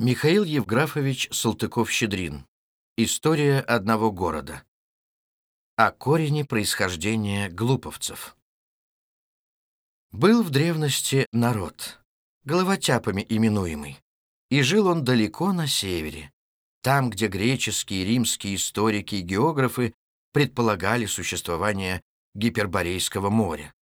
Михаил Евграфович Салтыков-Щедрин. История одного города. О корени происхождения глуповцев. Был в древности народ, головотяпами именуемый, и жил он далеко на севере, там, где греческие и римские историки и географы предполагали существование Гиперборейского моря.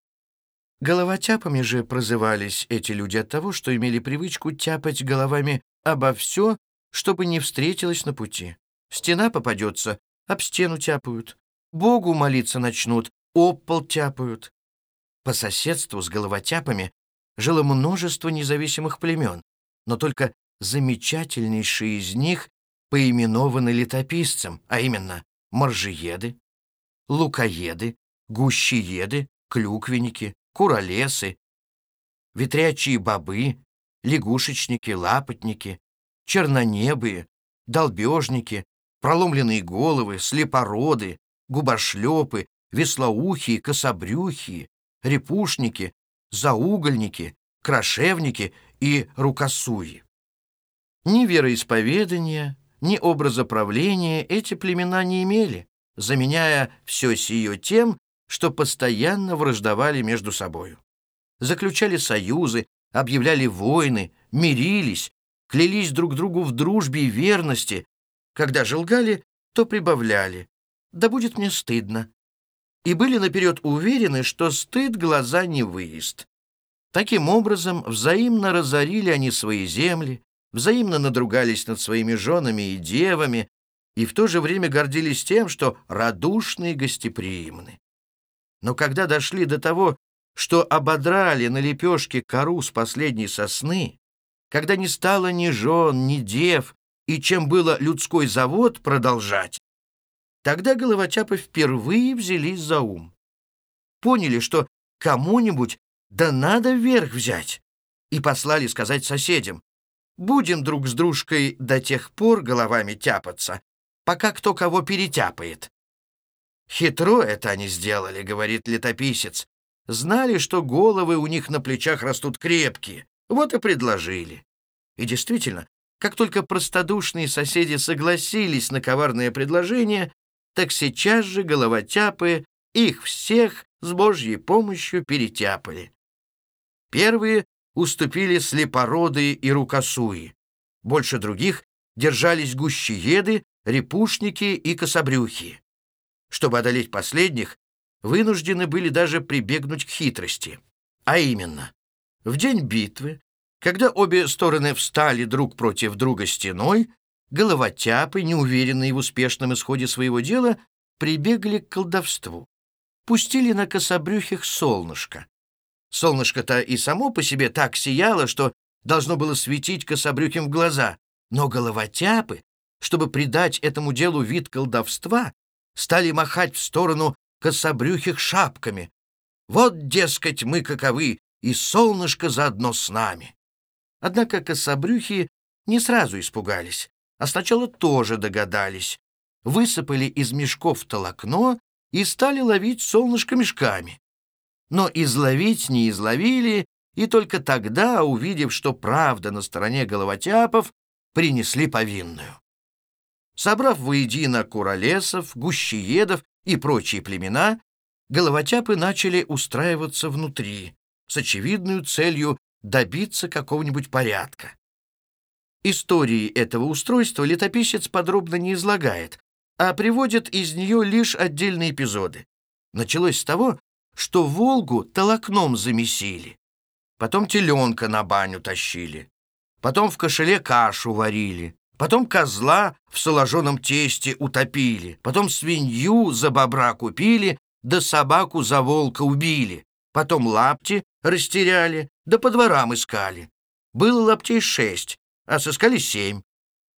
Головотяпами же прозывались эти люди от того, что имели привычку тяпать головами обо все, чтобы не встретилось на пути. Стена попадется, об стену тяпают. Богу молиться начнут, об пол тяпают. По соседству с головотяпами жило множество независимых племен, но только замечательнейшие из них поименованы летописцем, а именно моржиеды, лукоеды, гущиеды, клюквенники, куролесы, ветрячие бобы, лягушечники, лапотники, чернонебые, долбежники, проломленные головы, слепороды, губошлепы, веслоухие, кособрюхие, репушники, заугольники, крошевники и рукосуи. Ни вероисповедания, ни образа правления эти племена не имели, заменяя все сие тем, что постоянно враждовали между собою. Заключали союзы, объявляли войны, мирились, клялись друг другу в дружбе и верности. Когда же лгали, то прибавляли. «Да будет мне стыдно». И были наперед уверены, что стыд глаза не выест. Таким образом, взаимно разорили они свои земли, взаимно надругались над своими женами и девами, и в то же время гордились тем, что радушны и гостеприимны. Но когда дошли до того, что ободрали на лепешке кору с последней сосны, когда не стало ни жен, ни дев, и чем было людской завод продолжать, тогда головотяпы впервые взялись за ум. Поняли, что кому-нибудь да надо вверх взять, и послали сказать соседям, будем друг с дружкой до тех пор головами тяпаться, пока кто кого перетяпает. «Хитро это они сделали», — говорит летописец, Знали, что головы у них на плечах растут крепкие, вот и предложили. И действительно, как только простодушные соседи согласились на коварное предложение, так сейчас же головотяпы их всех с Божьей помощью перетяпали. Первые уступили слепороды и рукосуи. Больше других держались гущееды, репушники и кособрюхи. Чтобы одолеть последних, вынуждены были даже прибегнуть к хитрости. А именно, в день битвы, когда обе стороны встали друг против друга стеной, головотяпы, неуверенные в успешном исходе своего дела, прибегли к колдовству. Пустили на кособрюхих солнышко. Солнышко-то и само по себе так сияло, что должно было светить кособрюхим в глаза, но головотяпы, чтобы придать этому делу вид колдовства, стали махать в сторону кособрюхих шапками. Вот, дескать, мы каковы, и солнышко заодно с нами. Однако кособрюхи не сразу испугались, а сначала тоже догадались. Высыпали из мешков толокно и стали ловить солнышко мешками. Но изловить не изловили, и только тогда, увидев, что правда на стороне головотяпов, принесли повинную. Собрав воедино куролесов, гущеедов и прочие племена, головотяпы начали устраиваться внутри, с очевидной целью добиться какого-нибудь порядка. Истории этого устройства летописец подробно не излагает, а приводит из нее лишь отдельные эпизоды. Началось с того, что Волгу толокном замесили, потом теленка на баню тащили, потом в кошеле кашу варили, Потом козла в соложенном тесте утопили, потом свинью за бобра купили, да собаку за волка убили, потом лапти растеряли, да по дворам искали. Было лаптей шесть, а сыскали семь.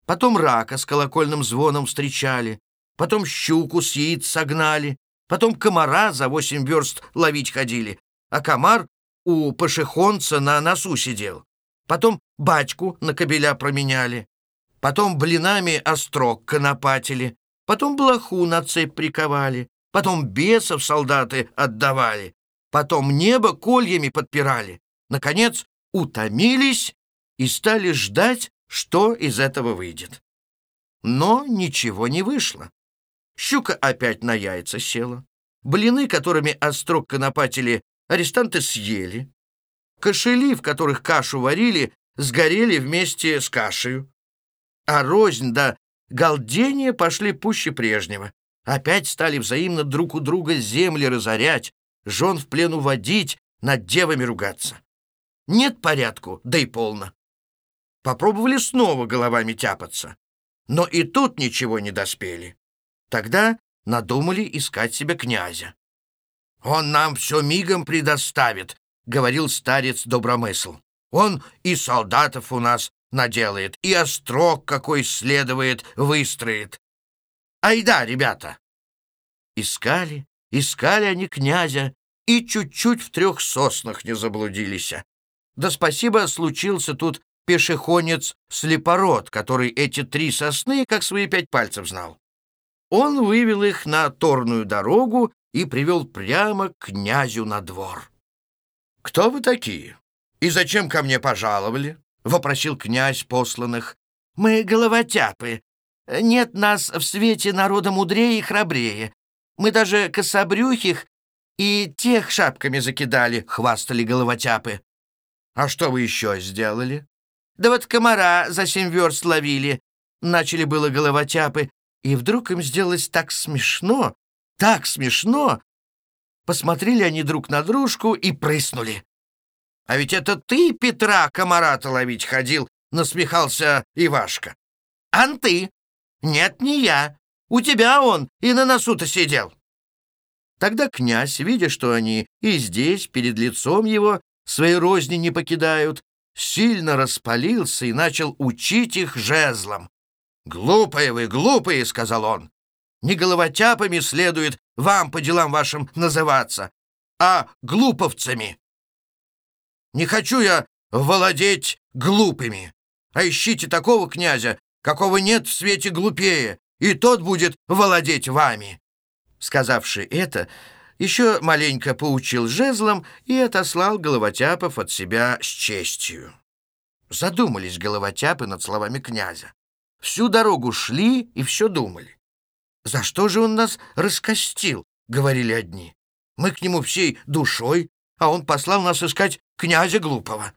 Потом рака с колокольным звоном встречали, потом щуку с яиц согнали, потом комара за восемь верст ловить ходили, а комар у пашехонца на носу сидел. Потом бачку на кобеля променяли, потом блинами острог конопатили, потом блоху на цепь приковали, потом бесов солдаты отдавали, потом небо кольями подпирали. Наконец, утомились и стали ждать, что из этого выйдет. Но ничего не вышло. Щука опять на яйца села. Блины, которыми острог конопатили, арестанты съели. Кошели, в которых кашу варили, сгорели вместе с кашей. А рознь да галдение пошли пуще прежнего. Опять стали взаимно друг у друга земли разорять, жен в плену водить, над девами ругаться. Нет порядку, да и полно. Попробовали снова головами тяпаться, но и тут ничего не доспели. Тогда надумали искать себе князя. «Он нам все мигом предоставит», — говорил старец Добромысл. «Он и солдатов у нас наделает, и острог какой следует выстроит. Айда, ребята!» Искали, искали они князя, и чуть-чуть в трех соснах не заблудились. Да спасибо, случился тут пешехонец Слепород, который эти три сосны как свои пять пальцев знал. Он вывел их на торную дорогу и привел прямо к князю на двор. «Кто вы такие? И зачем ко мне пожаловали?» — вопросил князь посланных. «Мы головотяпы. Нет нас в свете народа мудрее и храбрее. Мы даже кособрюхих и тех шапками закидали», — хвастали головотяпы. «А что вы еще сделали?» «Да вот комара за семь верст ловили», — начали было головотяпы, и вдруг им сделалось так смешно, так смешно. Посмотрели они друг на дружку и прыснули. «А ведь это ты, Петра, комара-то ловить ходил», — насмехался Ивашка. «Ан ты?» «Нет, не я. У тебя он и на носу-то сидел». Тогда князь, видя, что они и здесь, перед лицом его, свои розни не покидают, сильно распалился и начал учить их жезлом. «Глупые вы, глупые!» — сказал он. «Не головотяпами следует вам по делам вашим называться, а глуповцами. Не хочу я владеть глупыми, а ищите такого князя, какого нет в свете глупее, и тот будет владеть вами». Сказавши это, еще маленько поучил жезлом и отослал головотяпов от себя с честью. Задумались головотяпы над словами князя. Всю дорогу шли и все думали. «За что же он нас раскостил?» — говорили одни. «Мы к нему всей душой, а он послал нас искать князя глупого».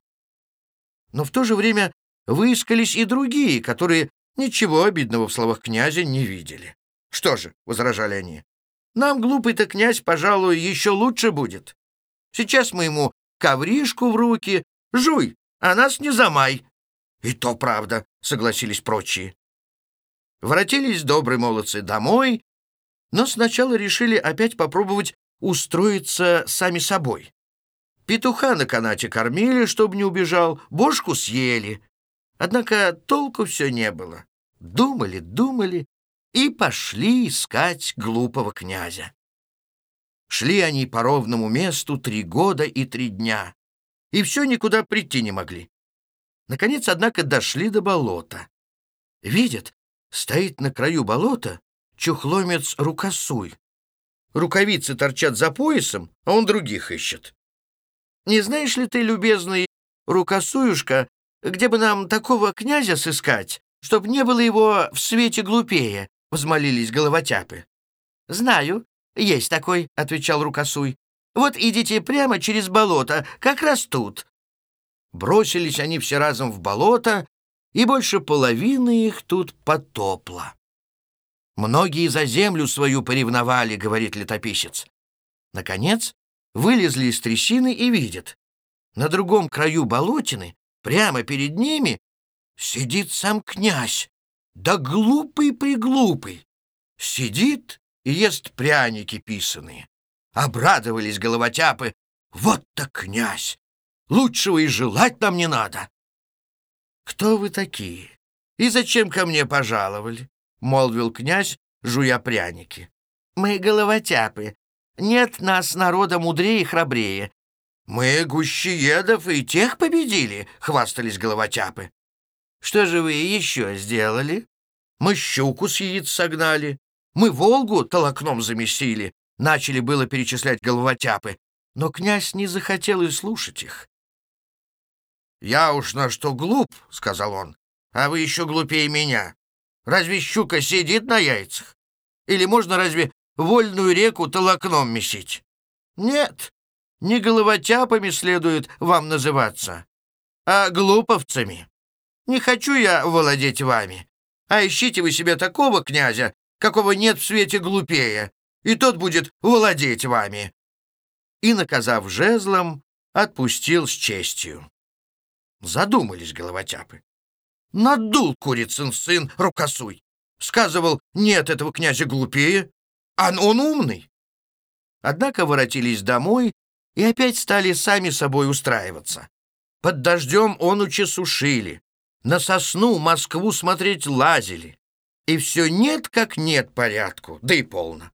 Но в то же время выискались и другие, которые ничего обидного в словах князя не видели. «Что же?» — возражали они. «Нам глупый-то князь, пожалуй, еще лучше будет. Сейчас мы ему ковришку в руки, жуй, а нас не замай». «И то правда», — согласились прочие. Воротились добрые молодцы домой, но сначала решили опять попробовать устроиться сами собой. Петуха на канате кормили, чтобы не убежал, бошку съели. Однако толку все не было. Думали, думали и пошли искать глупого князя. Шли они по ровному месту три года и три дня, и все никуда прийти не могли. Наконец, однако, дошли до болота. Видят, стоит на краю болота чухломец рукосуй. Рукавицы торчат за поясом, а он других ищет. Не знаешь ли ты, любезный рукосуюшка, где бы нам такого князя сыскать, чтоб не было его в свете глупее?» — взмолились головотяпы. «Знаю, есть такой», — отвечал рукосуй. «Вот идите прямо через болото, как раз тут. Бросились они все разом в болото, и больше половины их тут потопло. «Многие за землю свою поревновали», — говорит летописец. Наконец, вылезли из трясины и видят. На другом краю болотины, прямо перед ними, сидит сам князь. Да глупый-приглупый. Сидит и ест пряники писаные. Обрадовались головотяпы. Вот-то князь! Лучшего и желать нам не надо. Кто вы такие? И зачем ко мне пожаловали? Молвил князь, жуя пряники. Мы головотяпы. Нет нас народа мудрее и храбрее. Мы гущеедов и тех победили, хвастались головотяпы. Что же вы еще сделали? Мы щуку с яиц согнали. Мы Волгу толокном замесили. Начали было перечислять головотяпы. Но князь не захотел и слушать их. «Я уж на что глуп», — сказал он. А вы еще глупее меня. Разве щука сидит на яйцах? Или можно разве вольную реку толокном месить? Нет, не головотяпами следует вам называться, а глуповцами. Не хочу я владеть вами, а ищите вы себе такого князя, какого нет в свете глупее, и тот будет владеть вами». И, наказав жезлом, отпустил с честью. Задумались головотяпы. Надул курицын сын рукосуй. Сказывал, нет этого князя глупее, а он умный. Однако воротились домой и опять стали сами собой устраиваться. Под дождем он сушили, на сосну Москву смотреть лазили. И все нет как нет порядку, да и полно.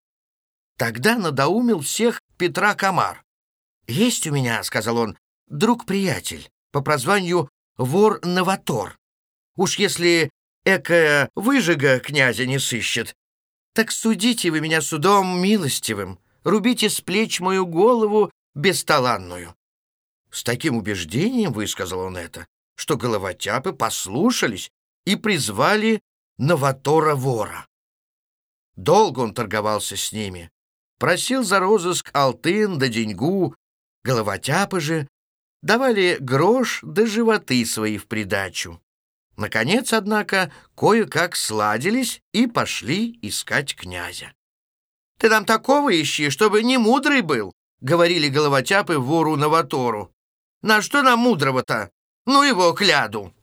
Тогда надоумил всех Петра Комар. «Есть у меня, — сказал он, — друг-приятель по прозванию вор-новатор. Уж если экая выжига князя не сыщет, так судите вы меня судом милостивым, рубите с плеч мою голову бесталанную». С таким убеждением высказал он это, что головотяпы послушались и призвали новатора-вора. Долго он торговался с ними, просил за розыск алтын да деньгу, головотяпы же давали грош да животы свои в придачу. Наконец, однако, кое-как сладились и пошли искать князя. «Ты нам такого ищи, чтобы не мудрый был», — говорили головотяпы вору Новатору. «На что нам мудрого-то? Ну его кляду!»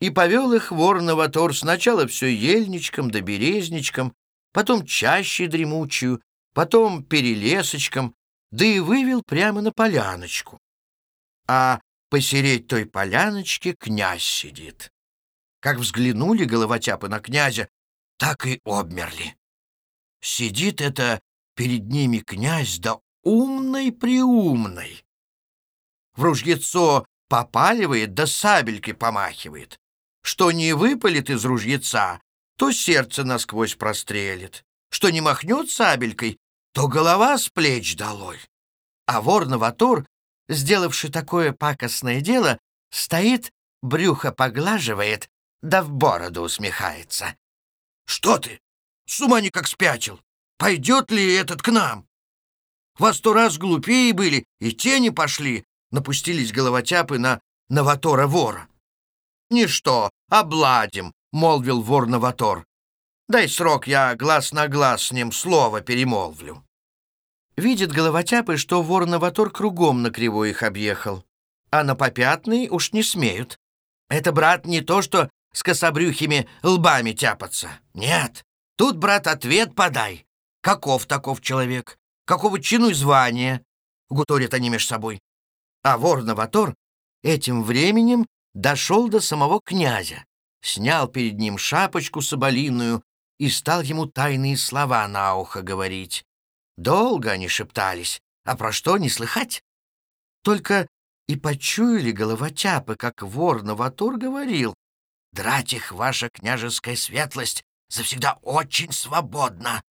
И повел их вор Новатор сначала все ельничком да березничком, потом чаще дремучую, потом перелесочком, да и вывел прямо на поляночку. А посереть той поляночки князь сидит. Как взглянули головотяпы на князя, так и обмерли. Сидит это перед ними князь, да умный-приумный. В ружьецо попаливает, да сабелькой помахивает. Что не выпалит из ружьеца, то сердце насквозь прострелит. Что не махнет сабелькой, то голова с плеч долой. А вор-новатор, сделавший такое пакостное дело, стоит, брюхо поглаживает, да в бороду усмехается. «Что ты? С ума никак спятил! Пойдет ли этот к нам? Вас сто раз глупее были, и тени пошли!» Напустились головотяпы на новатора-вора. «Ничто, обладим!» — молвил вор-новатор. «Дай срок, я глаз на глаз с ним слово перемолвлю». Видит головотяпы, что вор-новатор кругом на кривой их объехал, а на попятный уж не смеют. Это, брат, не то, что с кособрюхими лбами тяпаться. Нет, тут, брат, ответ подай. Каков таков человек? Какого чину и звания? Гуторят они меж собой. А вор-новатор этим временем дошел до самого князя, снял перед ним шапочку соболиную и стал ему тайные слова на ухо говорить. Долго они шептались, а про что не слыхать. Только и почуяли головотяпы, как вор-новатор говорил, Драть их, ваша княжеская светлость, завсегда очень свободно.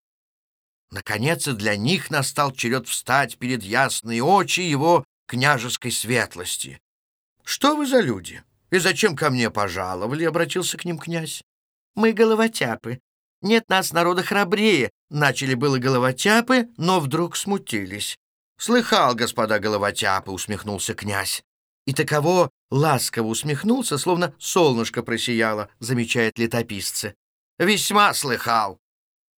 Наконец и для них настал черед встать перед ясные очи его княжеской светлости. «Что вы за люди? И зачем ко мне пожаловали?» — обратился к ним князь. «Мы головотяпы. Нет нас народа храбрее». Начали было головотяпы, но вдруг смутились. «Слыхал, господа головотяпы», — усмехнулся князь. И таково ласково усмехнулся, словно солнышко просияло, замечает летописцы. «Весьма слыхал.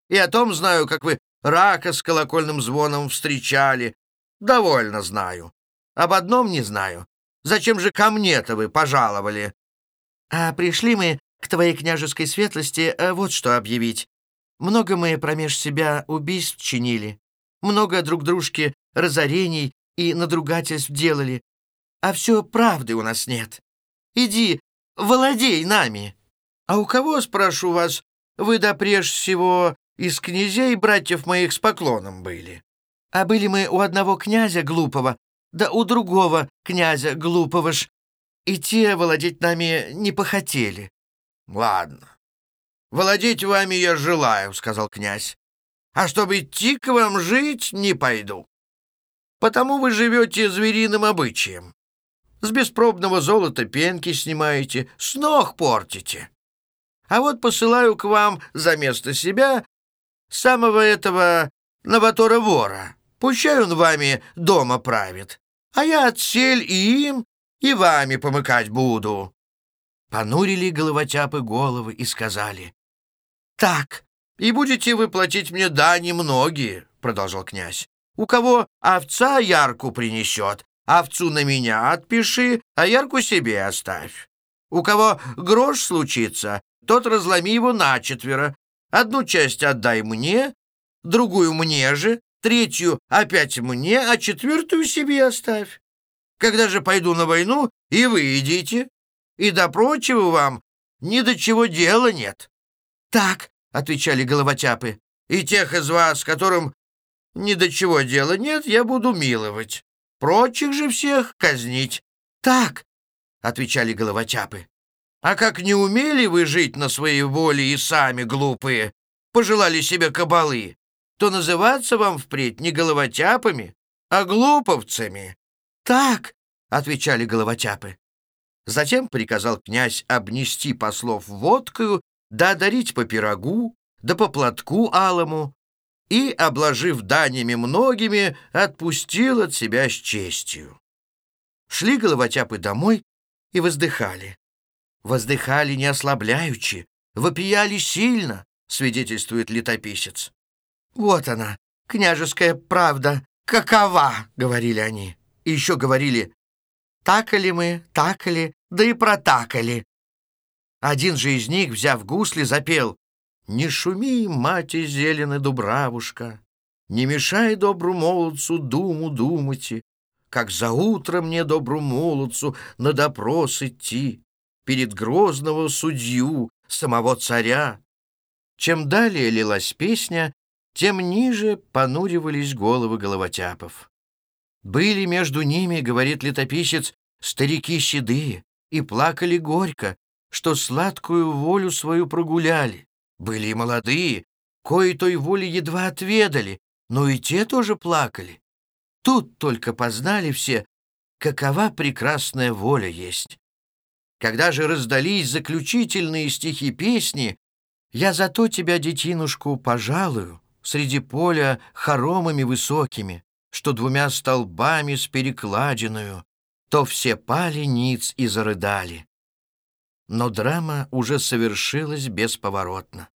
И о том знаю, как вы рака с колокольным звоном встречали. Довольно знаю. Об одном не знаю. Зачем же ко мне-то вы пожаловали?» «А пришли мы к твоей княжеской светлости э, вот что объявить. Много мы промеж себя убийств чинили, много друг дружке разорений и надругательств делали, а все правды у нас нет. Иди, владей нами. А у кого, спрошу вас, вы да прежде всего из князей братьев моих с поклоном были? А были мы у одного князя глупого, да у другого князя глупого ж, и те владеть нами не похотели. Ладно. Владеть вами я желаю, сказал князь. А чтобы идти к вам жить, не пойду. Потому вы живете звериным обычаем. С беспробного золота пенки снимаете, с ног портите. А вот посылаю к вам за место себя самого этого новатора-вора. Пущай он вами дома правит, а я отсель и им, и вами помыкать буду». Понурили головотяпы головы и сказали, «Так, и будете вы платить мне дани многие», — продолжал князь. «У кого овца ярку принесет, овцу на меня отпиши, а ярку себе оставь. У кого грош случится, тот разломи его начетверо. Одну часть отдай мне, другую мне же, третью опять мне, а четвертую себе оставь. Когда же пойду на войну, и вы идите, и до прочего вам ни до чего дела нет». «Так», — отвечали головотяпы, «и тех из вас, которым ни до чего дела нет, я буду миловать, прочих же всех казнить». «Так», — отвечали головотяпы, «а как не умели вы жить на своей воле и сами глупые, пожелали себе кабалы, то называться вам впредь не головотяпами, а глуповцами». «Так», — отвечали головотяпы. Затем приказал князь обнести послов водкою, да одарить по пирогу, да по платку алому, и, обложив данями многими, отпустил от себя с честью. Шли головотяпы домой и воздыхали. Воздыхали не ослабляючи, вопияли сильно, свидетельствует летописец. «Вот она, княжеская правда, какова!» — говорили они. И еще говорили «такали мы, такали, да и протакали». Один же из них, взяв гусли, запел «Не шуми, мати зеленая дубравушка, не мешай добру молодцу думу думайте, как за утро мне добру молодцу на допрос идти перед грозного судью, самого царя». Чем далее лилась песня, тем ниже понуривались головы головотяпов. Были между ними, говорит летописец, старики седые, и плакали горько, что сладкую волю свою прогуляли. Были и молодые, кои той воли едва отведали, но и те тоже плакали. Тут только познали все, какова прекрасная воля есть. Когда же раздались заключительные стихи песни «Я зато тебя, детинушку, пожалую», среди поля хоромами высокими, что двумя столбами с перекладиною, то все пали ниц и зарыдали. Но драма уже совершилась бесповоротно.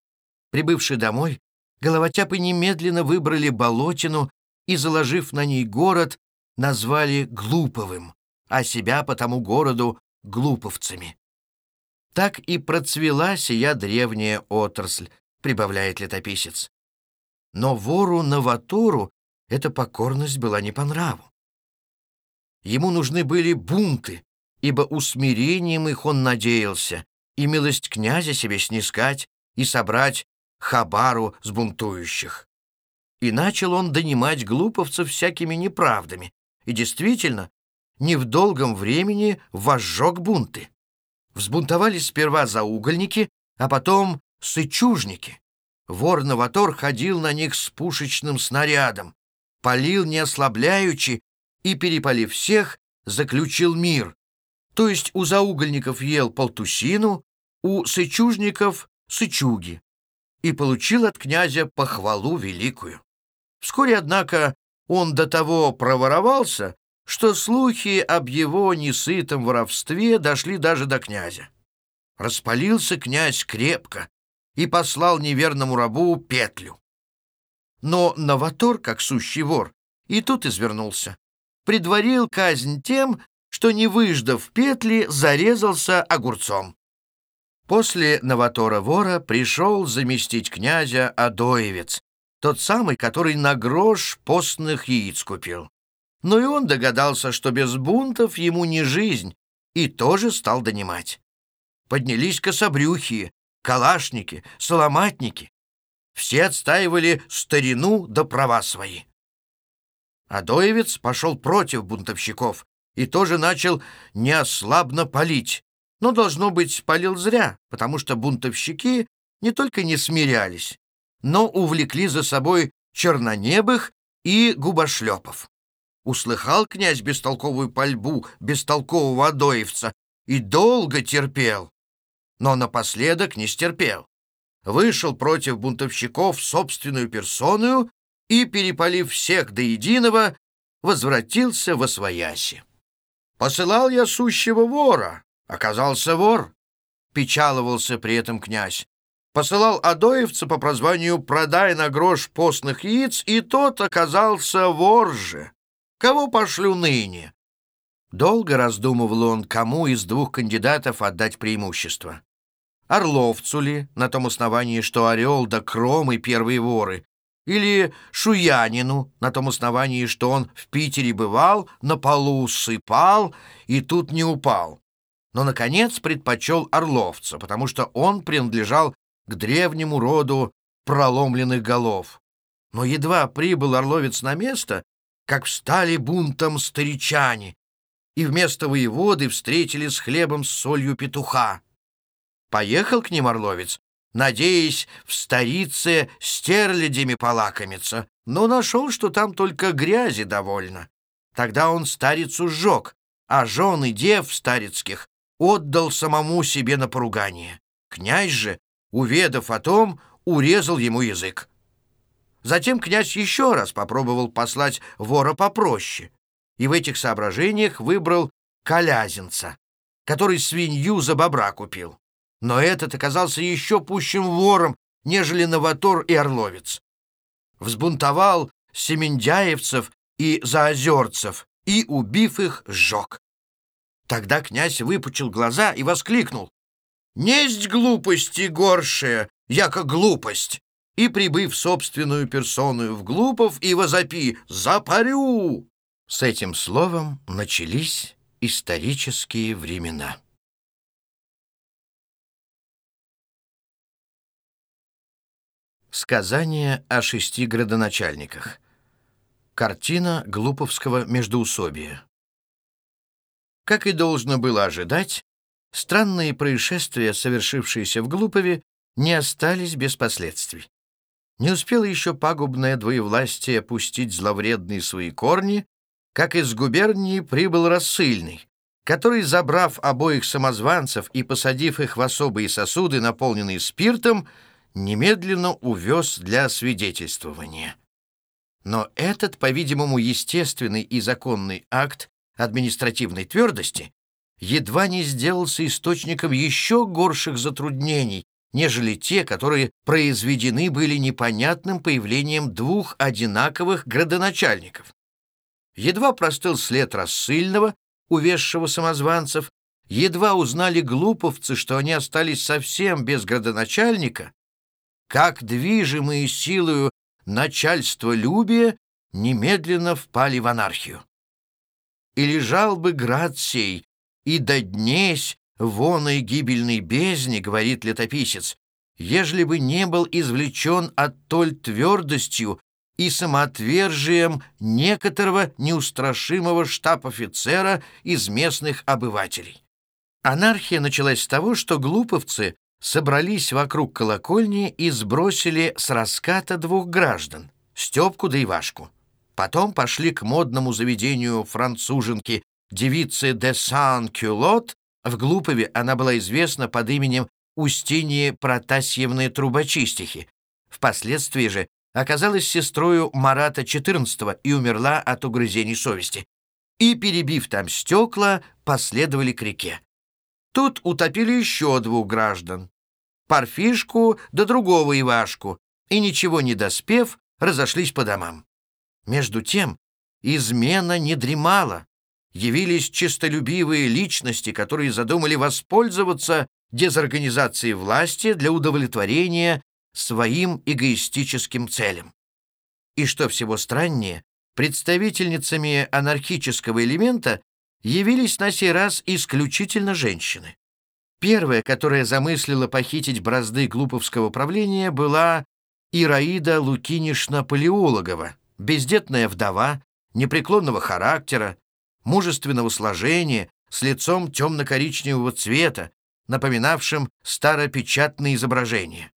Прибывши домой, головотяпы немедленно выбрали болотину и, заложив на ней город, назвали Глуповым, а себя по тому городу — Глуповцами. Так и процвела сия древняя отрасль, прибавляет летописец. Но вору-новатору эта покорность была не по нраву. Ему нужны были бунты, ибо усмирением их он надеялся, и милость князя себе снискать и собрать хабару с бунтующих. И начал он донимать глуповцев всякими неправдами, и действительно, не в долгом времени возжег бунты. Взбунтовались сперва заугольники, а потом сычужники. Вор-новатор ходил на них с пушечным снарядом, полил не ослабляючи и, перепалив всех, заключил мир. То есть у заугольников ел полтусину, у сычужников — сычуги. И получил от князя похвалу великую. Вскоре, однако, он до того проворовался, что слухи об его несытом воровстве дошли даже до князя. Распалился князь крепко, и послал неверному рабу петлю. Но Новатор, как сущий вор, и тут извернулся. Предварил казнь тем, что, не выждав петли, зарезался огурцом. После Новатора-вора пришел заместить князя Адоевец, тот самый, который на грош постных яиц купил. Но и он догадался, что без бунтов ему не жизнь, и тоже стал донимать. Поднялись кособрюхи, калашники, соломатники. Все отстаивали старину до да права свои. Адоевец пошел против бунтовщиков и тоже начал неослабно палить, но, должно быть, палил зря, потому что бунтовщики не только не смирялись, но увлекли за собой чернонебых и губошлепов. Услыхал князь бестолковую пальбу бестолкового Адоевца и долго терпел, но напоследок не стерпел. Вышел против бунтовщиков собственную персоную и, перепалив всех до единого, возвратился во свояси. «Посылал я сущего вора, оказался вор», — печаловался при этом князь. Посылал Адоевца по прозванию «Продай на грош постных яиц», и тот оказался вор же. Кого пошлю ныне? Долго раздумывал он, кому из двух кандидатов отдать преимущество. Орловцу ли, на том основании, что Орел да Кром и первые воры, или Шуянину, на том основании, что он в Питере бывал, на полу сыпал и тут не упал. Но, наконец, предпочел Орловца, потому что он принадлежал к древнему роду проломленных голов. Но едва прибыл Орловец на место, как встали бунтом старичане, и вместо воеводы встретили с хлебом с солью петуха. Поехал к ним Орловец, надеясь в старице стерлядями полакомиться, но нашел, что там только грязи довольно. Тогда он старицу сжег, а жены дев старицких отдал самому себе на поругание. Князь же, уведав о том, урезал ему язык. Затем князь еще раз попробовал послать вора попроще, и в этих соображениях выбрал колязинца, который свинью за бобра купил. Но этот оказался еще пущим вором, нежели Новотор и Орловец. Взбунтовал семендяевцев и заозерцев и, убив их, сжег. Тогда князь выпучил глаза и воскликнул. «Несть глупости горшая, яко глупость!» И, прибыв собственную персону в Глупов, и возопи «Запарю!» С этим словом начались исторические времена. Сказание о шести градоначальниках. Картина Глуповского междоусобия. Как и должно было ожидать, странные происшествия, совершившиеся в Глупове, не остались без последствий. Не успело еще пагубное двоевластие пустить зловредные свои корни, как из губернии прибыл рассыльный, который, забрав обоих самозванцев и посадив их в особые сосуды, наполненные спиртом, немедленно увез для свидетельствования. Но этот, по-видимому, естественный и законный акт административной твердости едва не сделался источником еще горших затруднений, нежели те, которые произведены были непонятным появлением двух одинаковых градоначальников. Едва простыл след рассыльного, увезшего самозванцев, едва узнали глуповцы, что они остались совсем без градоначальника, как движимые силою начальство любия немедленно впали в анархию. И лежал бы град сей, и до днесь воной гибельной бездни, говорит летописец, ежели бы не был извлечен оттоль твердостью и самоотвержием некоторого неустрашимого штаб-офицера из местных обывателей. Анархия началась с того, что глуповцы собрались вокруг колокольни и сбросили с раската двух граждан — Степку да Ивашку. Потом пошли к модному заведению француженки девицы де Сан-Кюлот. В Глупове она была известна под именем Устиньи Протасьевны Трубочистихи. Впоследствии же оказалась сестрою Марата XIV и умерла от угрызений совести. И, перебив там стекла, последовали к реке. Тут утопили еще двух граждан. Парфишку да другого Ивашку, и, ничего не доспев, разошлись по домам. Между тем, измена не дремала. Явились честолюбивые личности, которые задумали воспользоваться дезорганизацией власти для удовлетворения своим эгоистическим целям. И что всего страннее, представительницами анархического элемента явились на сей раз исключительно женщины. Первая, которая замыслила похитить бразды глуповского правления, была Ираида Лукинишна Палеологова, бездетная вдова, непреклонного характера, мужественного сложения, с лицом темно-коричневого цвета, напоминавшим старопечатные изображения.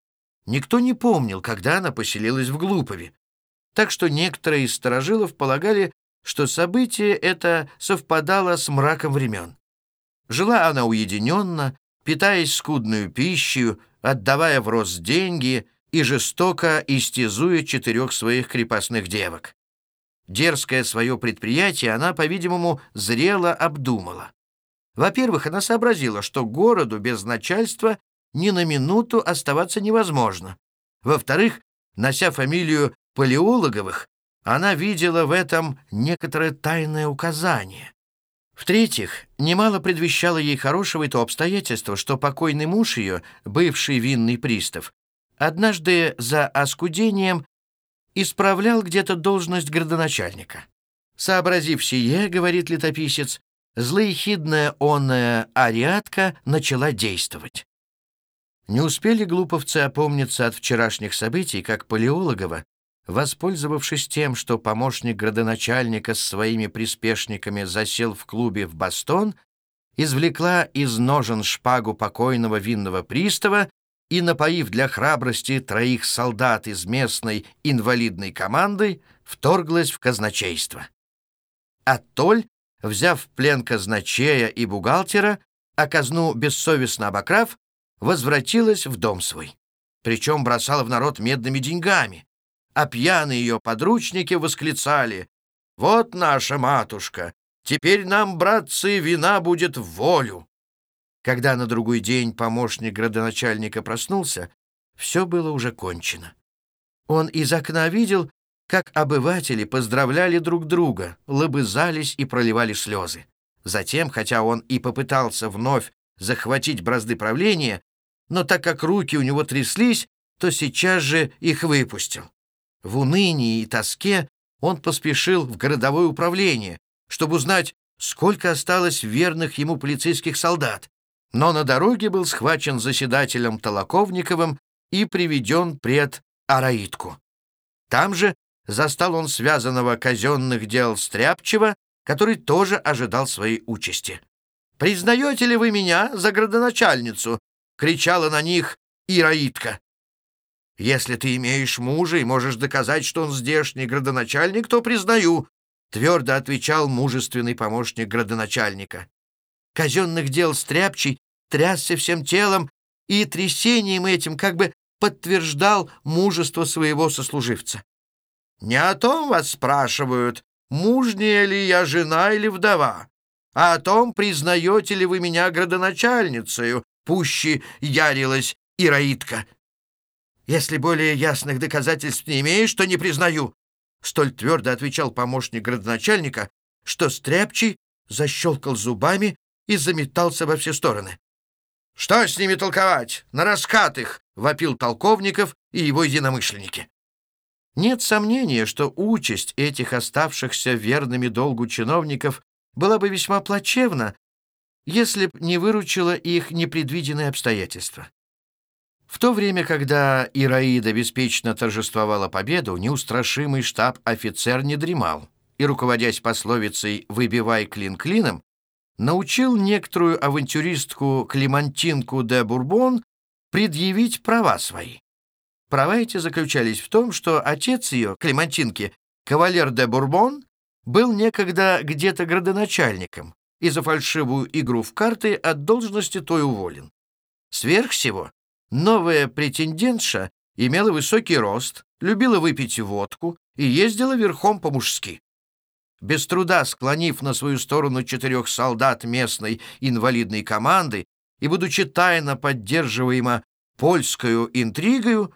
Никто не помнил, когда она поселилась в Глупове, так что некоторые из старожилов полагали, что событие это совпадало с мраком времен. Жила она уединенно, питаясь скудную пищей, отдавая в рост деньги и жестоко истязуя четырех своих крепостных девок. Дерзкое свое предприятие она, по-видимому, зрело обдумала. Во-первых, она сообразила, что городу без начальства ни на минуту оставаться невозможно. Во-вторых, нося фамилию Палеологовых, она видела в этом некоторое тайное указание. В-третьих, немало предвещало ей хорошего и то обстоятельство, что покойный муж ее, бывший винный пристав, однажды за оскудением исправлял где-то должность градоначальника. Сообразив сие, говорит летописец, злоехидная онная ариатка начала действовать. Не успели глуповцы опомниться от вчерашних событий, как Палеологова, воспользовавшись тем, что помощник градоначальника с своими приспешниками засел в клубе в Бастон, извлекла из ножен шпагу покойного винного пристава и, напоив для храбрости троих солдат из местной инвалидной команды, вторглась в казначейство. Оттоль, взяв в плен казначея и бухгалтера, а казну бессовестно обокрав, возвратилась в дом свой. Причем бросала в народ медными деньгами, а пьяные ее подручники восклицали «Вот наша матушка! Теперь нам, братцы, вина будет в волю!» Когда на другой день помощник градоначальника проснулся, все было уже кончено. Он из окна видел, как обыватели поздравляли друг друга, лобызались и проливали слезы. Затем, хотя он и попытался вновь захватить бразды правления, но так как руки у него тряслись, то сейчас же их выпустил. В унынии и тоске он поспешил в городовое управление, чтобы узнать, сколько осталось верных ему полицейских солдат, но на дороге был схвачен заседателем Толоковниковым и приведен пред Араитку. Там же застал он связанного казенных дел Стряпчева, который тоже ожидал своей участи. «Признаете ли вы меня за градоначальницу?» — кричала на них Ираитка. «Если ты имеешь мужа и можешь доказать, что он здешний градоначальник, то признаю», — твердо отвечал мужественный помощник градоначальника казенных дел Стряпчий трясся всем телом и трясением этим как бы подтверждал мужество своего сослуживца. «Не о том вас спрашивают, мужняя ли я жена или вдова, а о том, признаете ли вы меня градоначальницею, пуще ярилась Ираитка. Если более ясных доказательств не имеешь, то не признаю», столь твердо отвечал помощник градоначальника, что Стряпчий защелкал зубами и заметался во все стороны. «Что с ними толковать? На раскат их!» — вопил Толковников и его единомышленники. Нет сомнения, что участь этих оставшихся верными долгу чиновников была бы весьма плачевна, если б не выручило их непредвиденные обстоятельства. В то время, когда Ираида беспечно торжествовала победу, неустрашимый штаб-офицер не дремал и, руководясь пословицей «выбивай клин клином», научил некоторую авантюристку Клемантинку де Бурбон предъявить права свои. Права эти заключались в том, что отец ее, Клемантинки, кавалер де Бурбон, был некогда где-то градоначальником и за фальшивую игру в карты от должности той уволен. Сверх всего, новая претендентша имела высокий рост, любила выпить водку и ездила верхом по-мужски без труда склонив на свою сторону четырех солдат местной инвалидной команды и будучи тайно поддерживаема польскую интригою,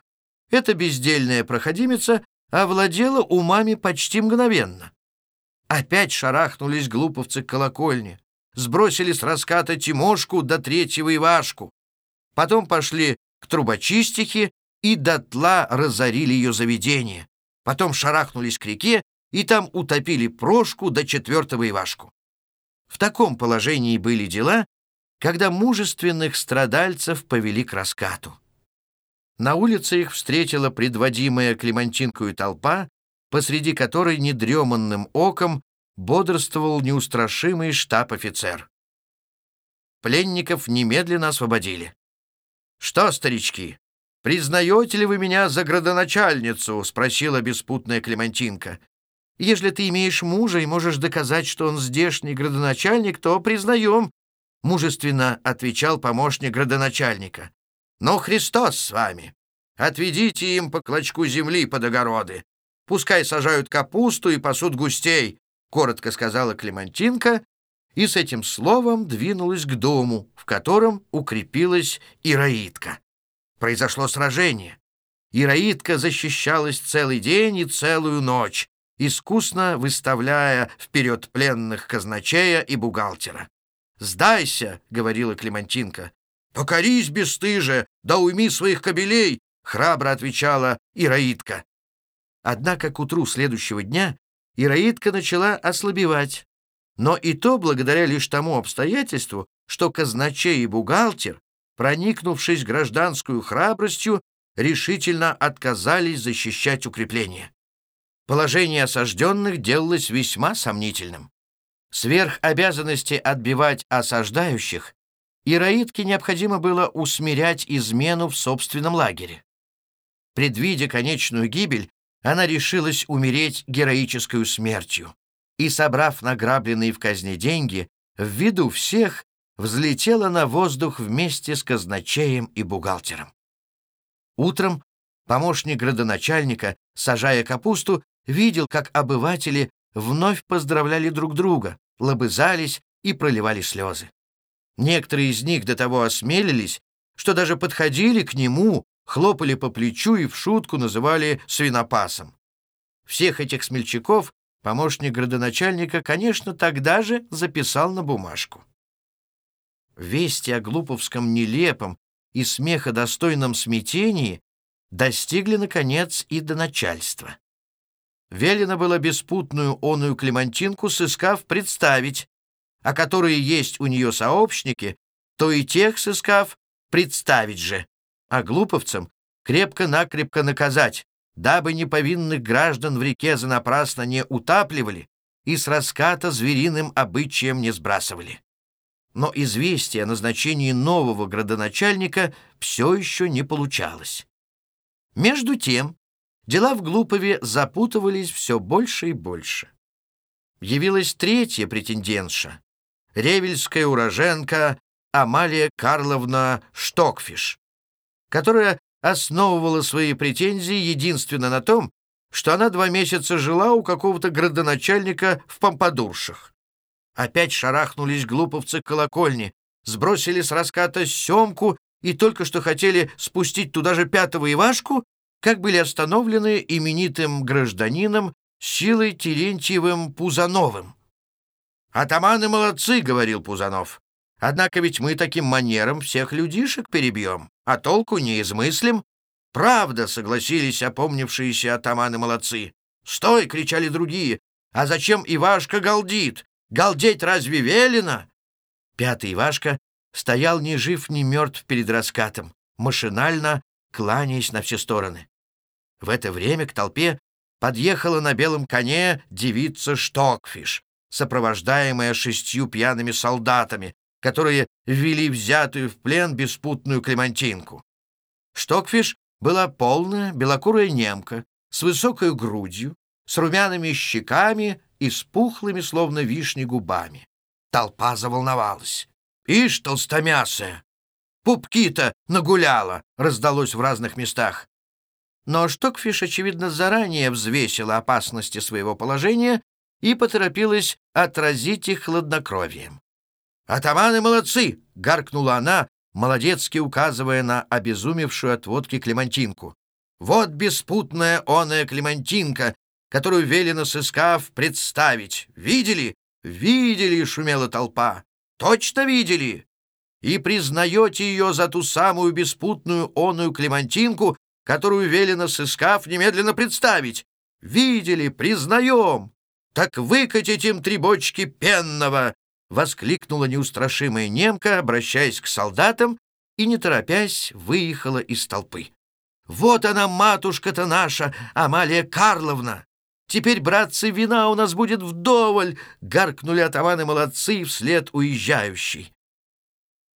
эта бездельная проходимица овладела умами почти мгновенно. Опять шарахнулись глуповцы к колокольне, сбросили с раската Тимошку до третьего Ивашку, потом пошли к трубочистихе и дотла разорили ее заведение, потом шарахнулись к реке и там утопили Прошку до четвертого Ивашку. В таком положении были дела, когда мужественных страдальцев повели к раскату. На улице их встретила предводимая Клемантинкою толпа, посреди которой недреманным оком бодрствовал неустрашимый штаб-офицер. Пленников немедленно освободили. «Что, старички, признаете ли вы меня за градоначальницу?» — спросила беспутная Клемантинка. Ежели ты имеешь мужа и можешь доказать, что он здешний градоначальник, то признаем, — мужественно отвечал помощник градоначальника. «Но Христос с вами. Отведите им по клочку земли под огороды. Пускай сажают капусту и пасут густей», — коротко сказала Клемантинка, и с этим словом двинулась к дому, в котором укрепилась Ираидка. Произошло сражение. Ираидка защищалась целый день и целую ночь, искусно выставляя вперед пленных казначея и бухгалтера. «Сдайся!» — говорила Клемантинка. «Покорись, бесстыже, да уйми своих кобелей!» — храбро отвечала Ираидка. Однако к утру следующего дня Ираидка начала ослабевать. Но и то благодаря лишь тому обстоятельству, что казначей и бухгалтер, проникнувшись гражданскую храбростью, решительно отказались защищать укрепление. Положение осажденных делалось весьма сомнительным. Сверх обязанности отбивать осаждающих, Ираидке необходимо было усмирять измену в собственном лагере. Предвидя конечную гибель, она решилась умереть героической смертью и, собрав награбленные в казне деньги, в виду всех взлетела на воздух вместе с казначеем и бухгалтером. Утром помощник градоначальника, сажая капусту, видел, как обыватели вновь поздравляли друг друга, лобызались и проливали слезы. Некоторые из них до того осмелились, что даже подходили к нему, хлопали по плечу и в шутку называли свинопасом. Всех этих смельчаков помощник градоначальника, конечно, тогда же записал на бумажку. Вести о глуповском нелепом и смеходостойном смятении достигли, наконец, и до начальства. Велено было беспутную оную Клемантинку, сыскав, представить, а которые есть у нее сообщники, то и тех, сыскав, представить же, а глуповцам крепко-накрепко наказать, дабы неповинных граждан в реке занапрасно не утапливали и с раската звериным обычаем не сбрасывали. Но известие о назначении нового градоначальника все еще не получалось. Между тем, Дела в Глупове запутывались все больше и больше. Явилась третья претендентша, ревельская уроженка Амалия Карловна Штокфиш, которая основывала свои претензии единственно на том, что она два месяца жила у какого-то градоначальника в Помпадуршах. Опять шарахнулись глуповцы к колокольне, сбросили с раската семку и только что хотели спустить туда же пятого Ивашку, как были остановлены именитым гражданином силой Терентьевым Пузановым. «Атаманы молодцы», — говорил Пузанов. «Однако ведь мы таким манером всех людишек перебьем, а толку не измыслим». «Правда», — согласились опомнившиеся атаманы молодцы. «Стой!» — кричали другие. «А зачем Ивашка галдит? Галдеть разве велено?» Пятый Ивашка стоял ни жив, ни мертв перед раскатом, машинально кланяясь на все стороны. В это время к толпе подъехала на белом коне девица Штокфиш, сопровождаемая шестью пьяными солдатами, которые ввели взятую в плен беспутную Клемантинку. Штокфиш была полная белокурая немка с высокой грудью, с румяными щеками и с пухлыми, словно вишни, губами. Толпа заволновалась. «Ишь, толстомясая! Пупки-то нагуляла!» раздалось в разных местах. Но Штокфиш, очевидно, заранее взвесила опасности своего положения и поторопилась отразить их хладнокровием. «Атаманы молодцы!» — гаркнула она, молодецки указывая на обезумевшую от водки Клемантинку. «Вот беспутная оная Клемантинка, которую велено сыскав представить. Видели? Видели!» — шумела толпа. «Точно видели!» и признаете ее за ту самую беспутную оную Клемантинку, которую велено сыскав немедленно представить. Видели, признаем. Так выкатить им три бочки пенного!» — воскликнула неустрашимая немка, обращаясь к солдатам, и, не торопясь, выехала из толпы. «Вот она, матушка-то наша, Амалия Карловна! Теперь, братцы, вина у нас будет вдоволь!» — гаркнули атаманы-молодцы вслед уезжающей.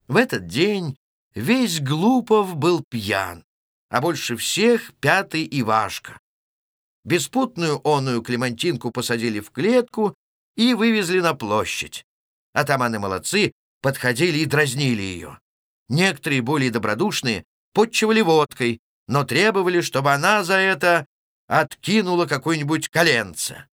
В этот день весь Глупов был пьян а больше всех пятый Ивашка. Беспутную оную Клемантинку посадили в клетку и вывезли на площадь. Атаманы-молодцы подходили и дразнили ее. Некоторые, более добродушные, подчивали водкой, но требовали, чтобы она за это откинула какое-нибудь коленце.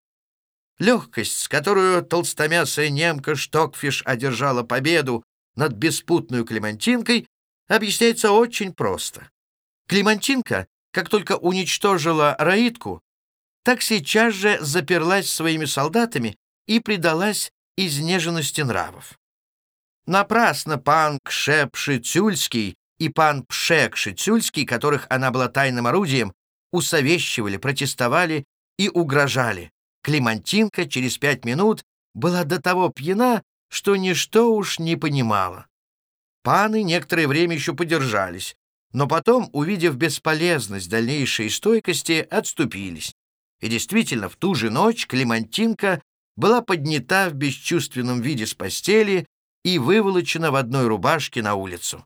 Легкость, с которую толстомясая немка Штокфиш одержала победу над беспутной Клемантинкой, объясняется очень просто. Клемантинка, как только уничтожила Раитку, так сейчас же заперлась своими солдатами и предалась изнеженности нравов. Напрасно пан Кшеп Шицюльский и пан Пшек Шицюльский, которых она была тайным орудием, усовещивали, протестовали и угрожали. Клемантинка через пять минут была до того пьяна, что ничто уж не понимала. Паны некоторое время еще подержались, но потом, увидев бесполезность дальнейшей стойкости, отступились. И действительно, в ту же ночь Клемантинка была поднята в бесчувственном виде с постели и выволочена в одной рубашке на улицу.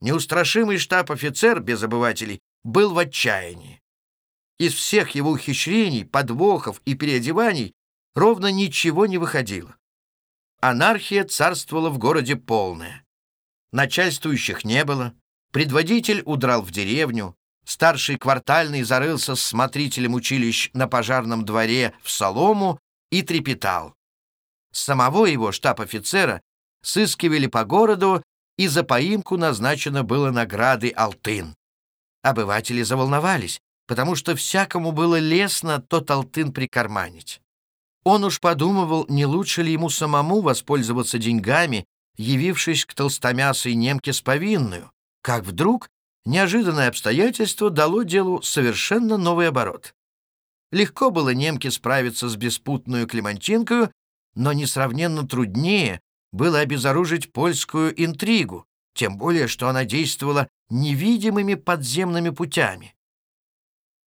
Неустрашимый штаб-офицер без обывателей был в отчаянии. Из всех его ухищрений, подвохов и переодеваний ровно ничего не выходило. Анархия царствовала в городе полная. Начальствующих не было, предводитель удрал в деревню, старший квартальный зарылся с смотрителем училищ на пожарном дворе в солому и трепетал. Самого его штаб-офицера сыскивали по городу, и за поимку назначено было награды Алтын. Обыватели заволновались, потому что всякому было лестно тот Алтын прикарманить. Он уж подумывал, не лучше ли ему самому воспользоваться деньгами, явившись к толстомясой немке с повинную, как вдруг неожиданное обстоятельство дало делу совершенно новый оборот. Легко было немке справиться с беспутную Клемантинкою, но несравненно труднее было обезоружить польскую интригу, тем более, что она действовала невидимыми подземными путями.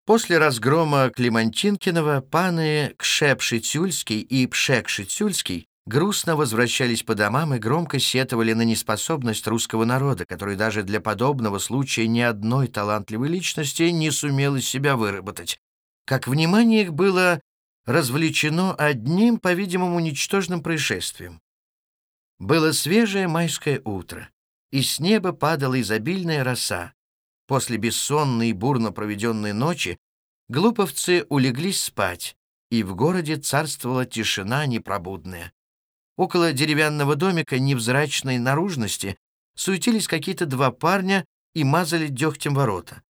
После разгрома Клемантинкинова паны Кшеп-Шицюльский и Пшек-Шицюльский грустно возвращались по домам и громко сетовали на неспособность русского народа, который даже для подобного случая ни одной талантливой личности не сумел из себя выработать. Как внимание их было развлечено одним, по-видимому, ничтожным происшествием. Было свежее майское утро, и с неба падала изобильная роса. После бессонной и бурно проведенной ночи глуповцы улеглись спать, и в городе царствовала тишина непробудная. Около деревянного домика невзрачной наружности суетились какие-то два парня и мазали дегтем ворота.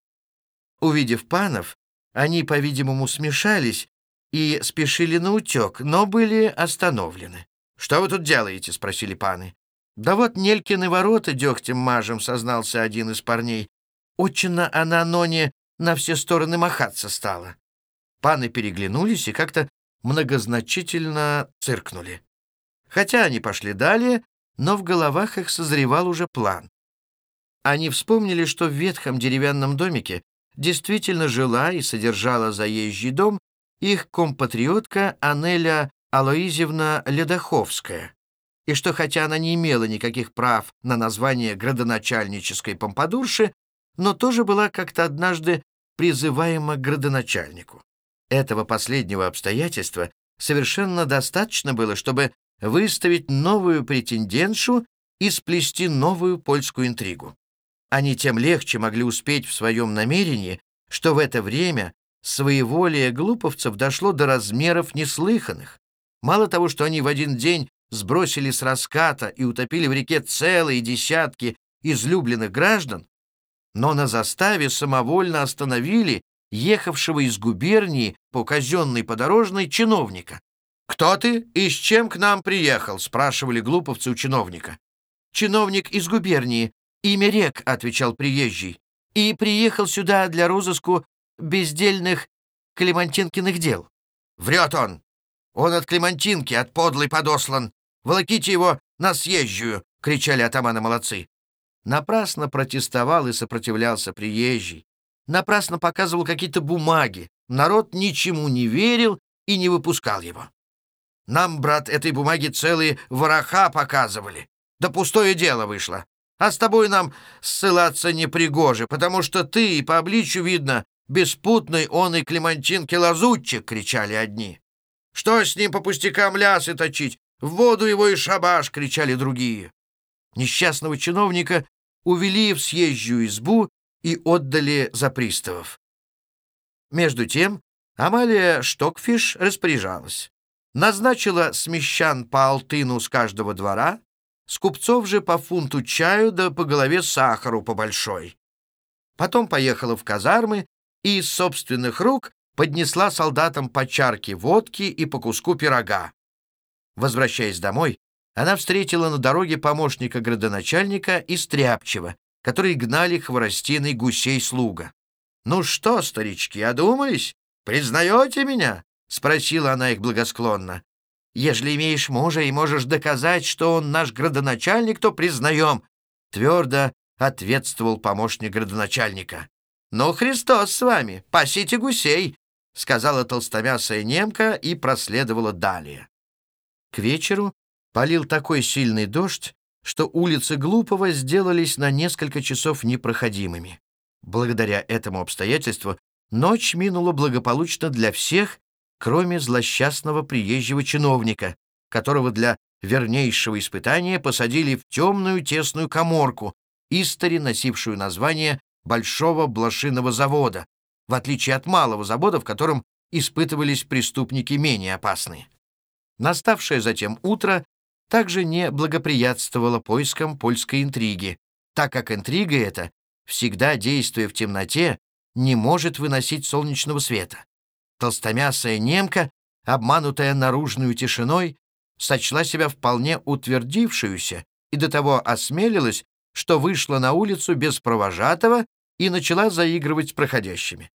Увидев панов, они, по-видимому, смешались и спешили на утек, но были остановлены. «Что вы тут делаете?» — спросили паны. «Да вот Нелькины ворота дегтем мажем», — сознался один из парней. «Отчина она Ноне на все стороны махаться стала». Паны переглянулись и как-то многозначительно циркнули. Хотя они пошли далее, но в головах их созревал уже план. Они вспомнили, что в ветхом деревянном домике действительно жила и содержала заезжий дом их компатриотка Анеля Алоизевна Ледоховская, и что хотя она не имела никаких прав на название градоначальнической помпадурши, но тоже была как-то однажды призываема к градоначальнику. Этого последнего обстоятельства совершенно достаточно было, чтобы выставить новую претендентшу и сплести новую польскую интригу. Они тем легче могли успеть в своем намерении, что в это время своеволие глуповцев дошло до размеров неслыханных. Мало того, что они в один день сбросили с раската и утопили в реке целые десятки излюбленных граждан, но на заставе самовольно остановили ехавшего из губернии по казенной подорожной чиновника. «Кто ты и с чем к нам приехал?» — спрашивали глуповцы у чиновника. «Чиновник из губернии. Имя рек», — отвечал приезжий. «И приехал сюда для розыску бездельных Клемантинкиных дел». «Врет он! Он от Клемантинки, от подлый подослан. Волоките его на съезжую!» — кричали атаманы-молодцы. Напрасно протестовал и сопротивлялся приезжий. Напрасно показывал какие-то бумаги. Народ ничему не верил и не выпускал его. Нам, брат, этой бумаги целые вороха показывали. Да пустое дело вышло. А с тобой нам ссылаться не пригоже, потому что ты, и по обличию видно, Беспутный он и Клемантинке лазутчик!» — кричали одни. «Что с ним по пустякам лясы точить? В воду его и шабаш!» — кричали другие. Несчастного чиновника увели в съезжую избу и отдали за приставов. Между тем Амалия Штокфиш распоряжалась. Назначила смещан по алтыну с каждого двора, с купцов же по фунту чаю да по голове сахару по большой. Потом поехала в казармы и из собственных рук поднесла солдатам по чарке водки и по куску пирога. Возвращаясь домой, она встретила на дороге помощника градоначальника и Стряпчева, которые гнали хворостиной гусей слуга. «Ну что, старички, одумались? Признаете меня?» — спросила она их благосклонно. «Ежели имеешь мужа и можешь доказать, что он наш градоначальник, то признаем», — твердо ответствовал помощник градоначальника. «Ну, Христос с вами, пасите гусей», — сказала толстомясая немка и проследовала далее. К вечеру полил такой сильный дождь, что улицы Глупого сделались на несколько часов непроходимыми. Благодаря этому обстоятельству ночь минула благополучно для всех, кроме злосчастного приезжего чиновника, которого для вернейшего испытания посадили в темную тесную коморку, истори носившую название Большого блошиного завода, в отличие от малого завода, в котором испытывались преступники менее опасные. Наставшее затем утро также не благоприятствовало поискам польской интриги, так как интрига эта, всегда действуя в темноте, не может выносить солнечного света. Толстомясая немка, обманутая наружную тишиной, сочла себя вполне утвердившуюся и до того осмелилась, что вышла на улицу без провожатого и начала заигрывать с проходящими.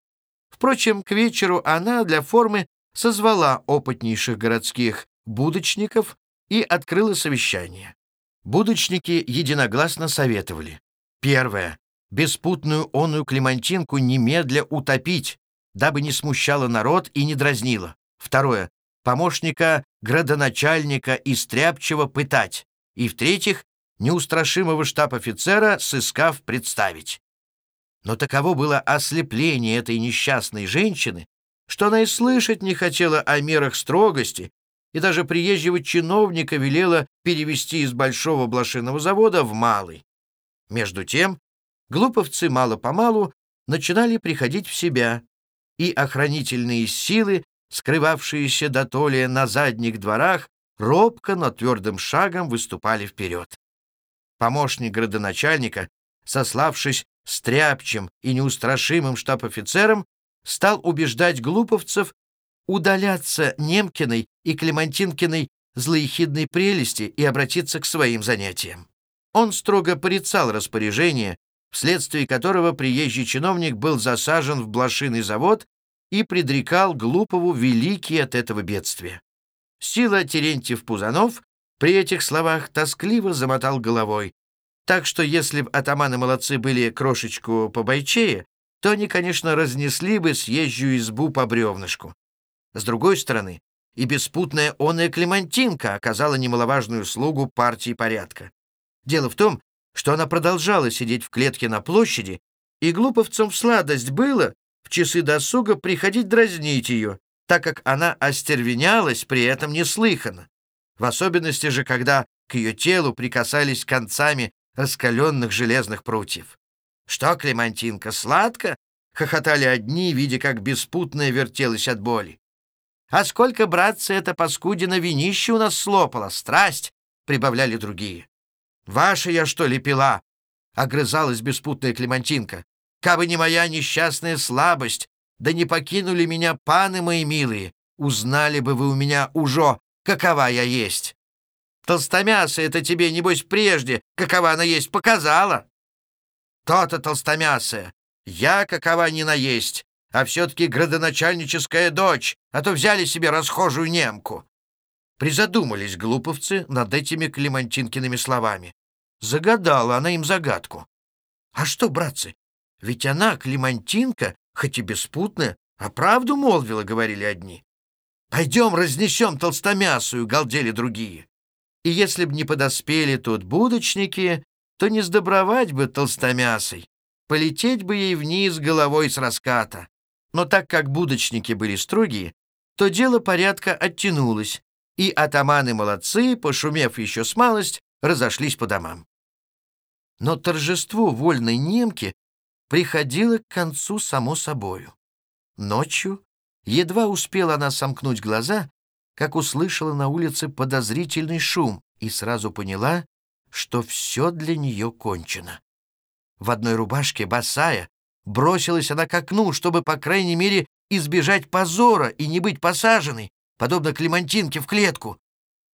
Впрочем, к вечеру она для формы созвала опытнейших городских будочников и открыла совещание. Будочники единогласно советовали. Первое. Беспутную оную Клемантинку немедля утопить, дабы не смущало народ и не дразнило. Второе. Помощника градоначальника и пытать. И в-третьих, неустрашимого штаб-офицера, сыскав, представить. Но таково было ослепление этой несчастной женщины, что она и слышать не хотела о мерах строгости, и даже приезжего чиновника велела перевести из большого блошиного завода в малый. Между тем, глуповцы мало-помалу начинали приходить в себя, и охранительные силы, скрывавшиеся до толи на задних дворах, робко, но твердым шагом выступали вперед. Помощник градоначальника, сославшись стряпчим и неустрашимым штаб-офицером, стал убеждать глуповцев удаляться Немкиной и Клемантинкиной злоехидной прелести и обратиться к своим занятиям. Он строго порицал распоряжение, вследствие которого приезжий чиновник был засажен в блошиный завод и предрекал Глупову великий от этого бедствия. Сила Терентьев-Пузанов при этих словах тоскливо замотал головой, так что если б атаманы-молодцы были крошечку побойчее, то они, конечно, разнесли бы съезжую избу по бревнышку. С другой стороны, и беспутная оная Клемантинка оказала немаловажную услугу партии порядка. Дело в том, что она продолжала сидеть в клетке на площади, и глуповцам в сладость было в часы досуга приходить дразнить ее, так как она остервенялась при этом неслыханно. В особенности же, когда к ее телу прикасались концами раскаленных железных прутьев. «Что, Клемантинка, сладко?» — хохотали одни, видя, как беспутная вертелась от боли. «А сколько, братцы, эта паскудина винище у нас слопала, страсть!» — прибавляли другие. «Ваша я, что ли, пила?» — огрызалась беспутная Клемантинка. «Кабы не моя несчастная слабость, да не покинули меня паны мои милые, узнали бы вы у меня уже, какова я есть. Толстомяса это тебе, небось, прежде, какова она есть, показала. То-то толстомясая, я какова не наесть, а все-таки градоначальническая дочь, а то взяли себе расхожую немку. Призадумались глуповцы над этими Клемантинкиными словами. Загадала она им загадку. А что, братцы, ведь она, Клемантинка, хоть и беспутная, а правду молвила, говорили одни. Пойдем разнесем толстомясую, галдели другие и если б не подоспели тут будочники, то не сдобровать бы толстомясой, полететь бы ей вниз головой с раската. Но так как будочники были строгие, то дело порядка оттянулось, и атаманы-молодцы, пошумев еще с малость, разошлись по домам. Но торжество вольной немки приходило к концу само собою. Ночью едва успела она сомкнуть глаза, как услышала на улице подозрительный шум и сразу поняла, что все для нее кончено. В одной рубашке, босая, бросилась она к окну, чтобы, по крайней мере, избежать позора и не быть посаженной, подобно Клемантинке в клетку.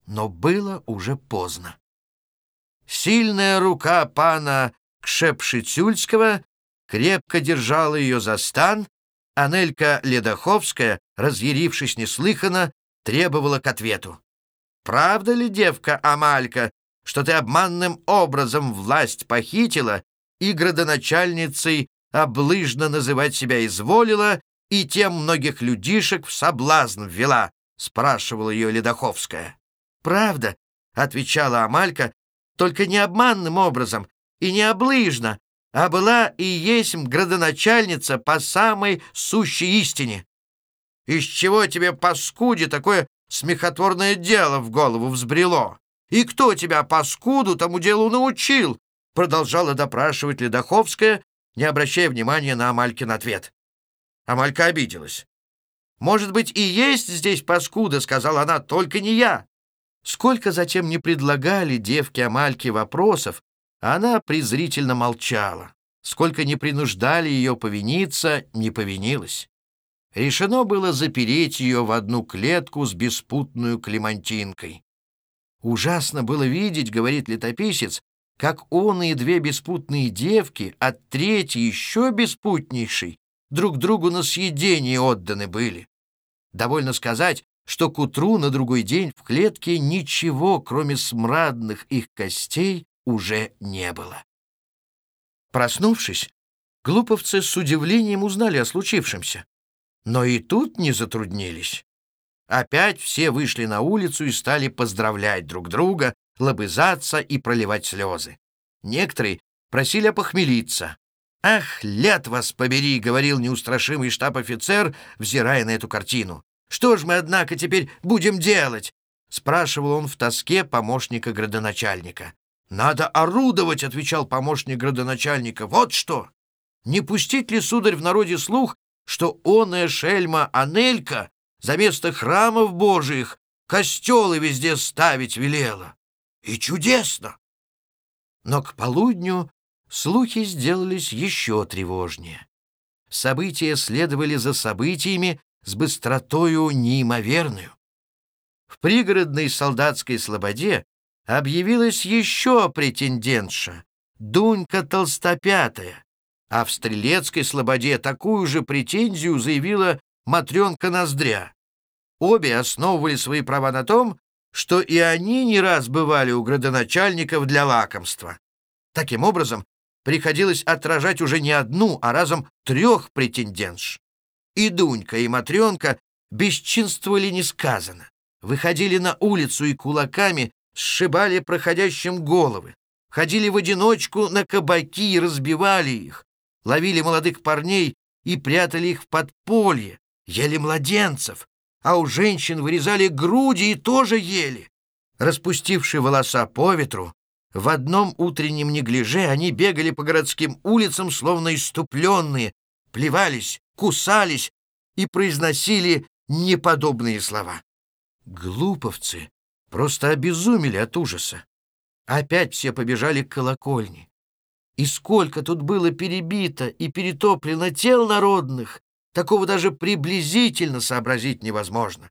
Но было уже поздно. Сильная рука пана Кшепшицюльского крепко держала ее за стан, а Нелька Ледоховская, разъярившись неслыханно, требовала к ответу. «Правда ли, девка Амалька, что ты обманным образом власть похитила и градоначальницей облыжно называть себя изволила и тем многих людишек в соблазн ввела?» — спрашивала ее Ледоховская. «Правда», — отвечала Амалька, — «только не обманным образом и не облыжно, а была и есть градоначальница по самой сущей истине». «Из чего тебе, паскуде, такое смехотворное дело в голову взбрело? И кто тебя, паскуду, тому делу научил?» Продолжала допрашивать Ледоховская, не обращая внимания на Амалькин ответ. Амалька обиделась. «Может быть, и есть здесь паскуда», — сказала она, — «только не я». Сколько затем не предлагали девке Амальке вопросов, она презрительно молчала. Сколько не принуждали ее повиниться, не повинилась. Решено было запереть ее в одну клетку с беспутную Клемантинкой. Ужасно было видеть, говорит летописец, как он и две беспутные девки, а третий еще беспутнейший, друг другу на съедение отданы были. Довольно сказать, что к утру на другой день в клетке ничего, кроме смрадных их костей, уже не было. Проснувшись, глуповцы с удивлением узнали о случившемся. Но и тут не затруднились. Опять все вышли на улицу и стали поздравлять друг друга, лобызаться и проливать слезы. Некоторые просили опохмелиться. «Ах, лет вас побери!» — говорил неустрашимый штаб-офицер, взирая на эту картину. «Что ж мы, однако, теперь будем делать?» — спрашивал он в тоске помощника градоначальника. «Надо орудовать!» — отвечал помощник градоначальника. «Вот что! Не пустить ли, сударь, в народе слух, что оная шельма Анелька за место храмов божиих костелы везде ставить велела. И чудесно! Но к полудню слухи сделались еще тревожнее. События следовали за событиями с быстротою неимоверную. В пригородной солдатской слободе объявилась еще претендентша — Дунька Толстопятая, а в Стрелецкой слободе такую же претензию заявила Матренка Ноздря. Обе основывали свои права на том, что и они не раз бывали у градоначальников для лакомства. Таким образом, приходилось отражать уже не одну, а разом трех претендентш. И Дунька, и Матренка бесчинствовали несказанно, выходили на улицу и кулаками сшибали проходящим головы, ходили в одиночку на кабаки и разбивали их, ловили молодых парней и прятали их в подполье, ели младенцев, а у женщин вырезали груди и тоже ели. Распустившие волоса по ветру, в одном утреннем неглиже они бегали по городским улицам, словно иступленные, плевались, кусались и произносили неподобные слова. Глуповцы просто обезумели от ужаса. Опять все побежали к колокольне. И сколько тут было перебито и перетоплено тел народных, такого даже приблизительно сообразить невозможно.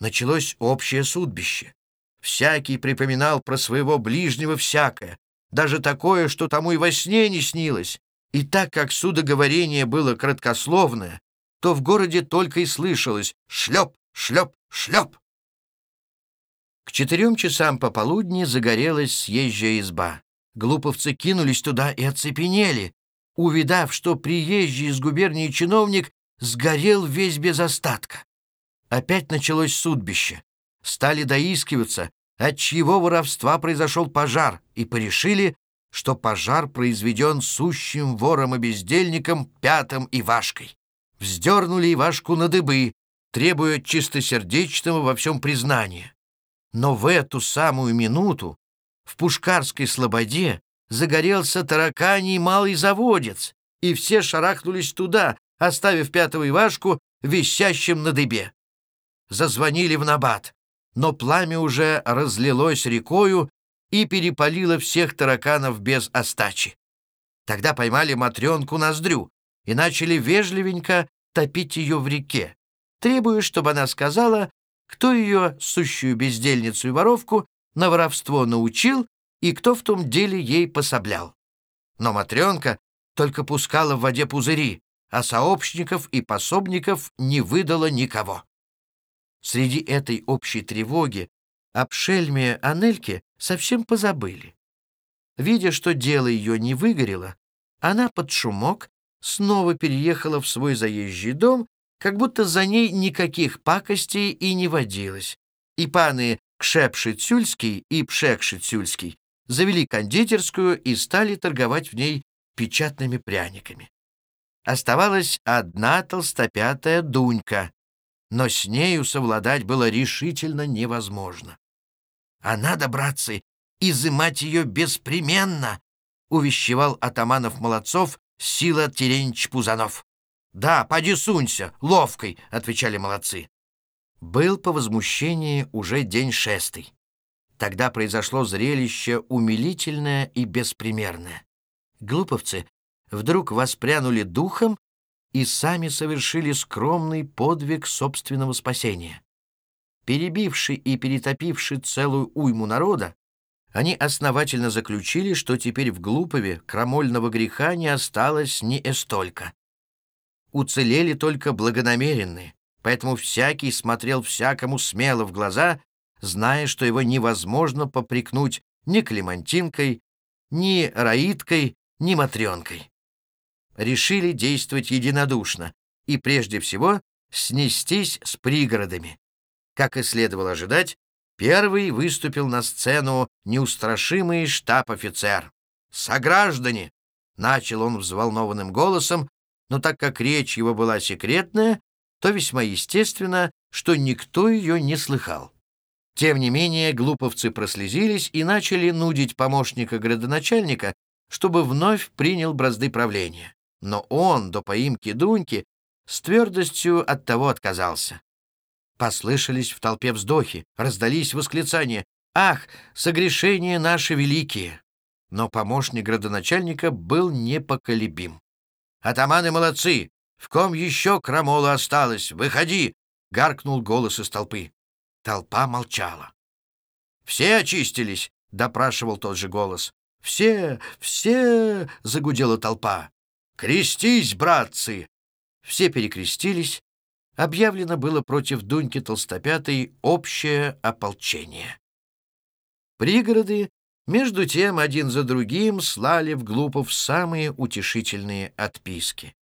Началось общее судбище. Всякий припоминал про своего ближнего всякое, даже такое, что тому и во сне не снилось. И так как судоговорение было краткословное, то в городе только и слышалось «шлеп, шлеп, шлеп». К четырем часам пополудни загорелась съезжая изба. Глуповцы кинулись туда и оцепенели, увидав, что приезжий из губернии чиновник сгорел весь без остатка. Опять началось судбище. Стали доискиваться, от чьего воровства произошел пожар, и порешили, что пожар произведен сущим вором и бездельником Пятым Ивашкой. вздернули Ивашку на дыбы, требуя чистосердечного во всем признания. Но в эту самую минуту в Пушкарской слободе загорелся тараканий малый заводец, и все шарахнулись туда, оставив пятого Ивашку висящим на дыбе. Зазвонили в набат, но пламя уже разлилось рекою и перепалило всех тараканов без остачи. Тогда поймали Матренку Ноздрю и начали вежливенько топить ее в реке, требуя, чтобы она сказала, кто ее, сущую бездельницу и воровку, на воровство научил и кто в том деле ей пособлял. Но Матренка только пускала в воде пузыри, а сообщников и пособников не выдала никого. Среди этой общей тревоги об шельме Анельке совсем позабыли. Видя, что дело ее не выгорело, она под шумок снова переехала в свой заезжий дом, как будто за ней никаких пакостей и не водилось. И паны Кшепшицюльский и Пшекшицюльский завели кондитерскую и стали торговать в ней печатными пряниками. Оставалась одна толстопятая Дунька, но с нею совладать было решительно невозможно. «А надо, братцы, изымать ее беспременно!» — увещевал атаманов Молодцов Сила Теренч Пузанов. «Да, поди сунься, ловкой!» — отвечали молодцы. Был по возмущении уже день шестый. Тогда произошло зрелище умилительное и беспримерное. Глуповцы вдруг воспрянули духом и сами совершили скромный подвиг собственного спасения. Перебивши и перетопивши целую уйму народа, они основательно заключили, что теперь в Глупове крамольного греха не осталось ни эстолько. Уцелели только благонамеренные, поэтому всякий смотрел всякому смело в глаза, зная, что его невозможно попрекнуть ни Клемантинкой, ни Раиткой, ни Матренкой решили действовать единодушно и, прежде всего, снестись с пригородами. Как и следовало ожидать, первый выступил на сцену неустрашимый штаб-офицер. «Сограждане!» — начал он взволнованным голосом, но так как речь его была секретная, то весьма естественно, что никто ее не слыхал. Тем не менее, глуповцы прослезились и начали нудить помощника градоначальника, чтобы вновь принял бразды правления. Но он до поимки Дуньки с твердостью от того отказался. Послышались в толпе вздохи, раздались восклицания. «Ах, согрешения наши великие!» Но помощник градоначальника был непоколебим. «Атаманы молодцы! В ком еще крамола осталось? Выходи!» — гаркнул голос из толпы. Толпа молчала. «Все очистились?» — допрашивал тот же голос. «Все, все!» — загудела толпа. «Крестись, братцы!» Все перекрестились. Объявлено было против Дуньки Толстопятой общее ополчение. Пригороды, между тем, один за другим слали в Глупов самые утешительные отписки.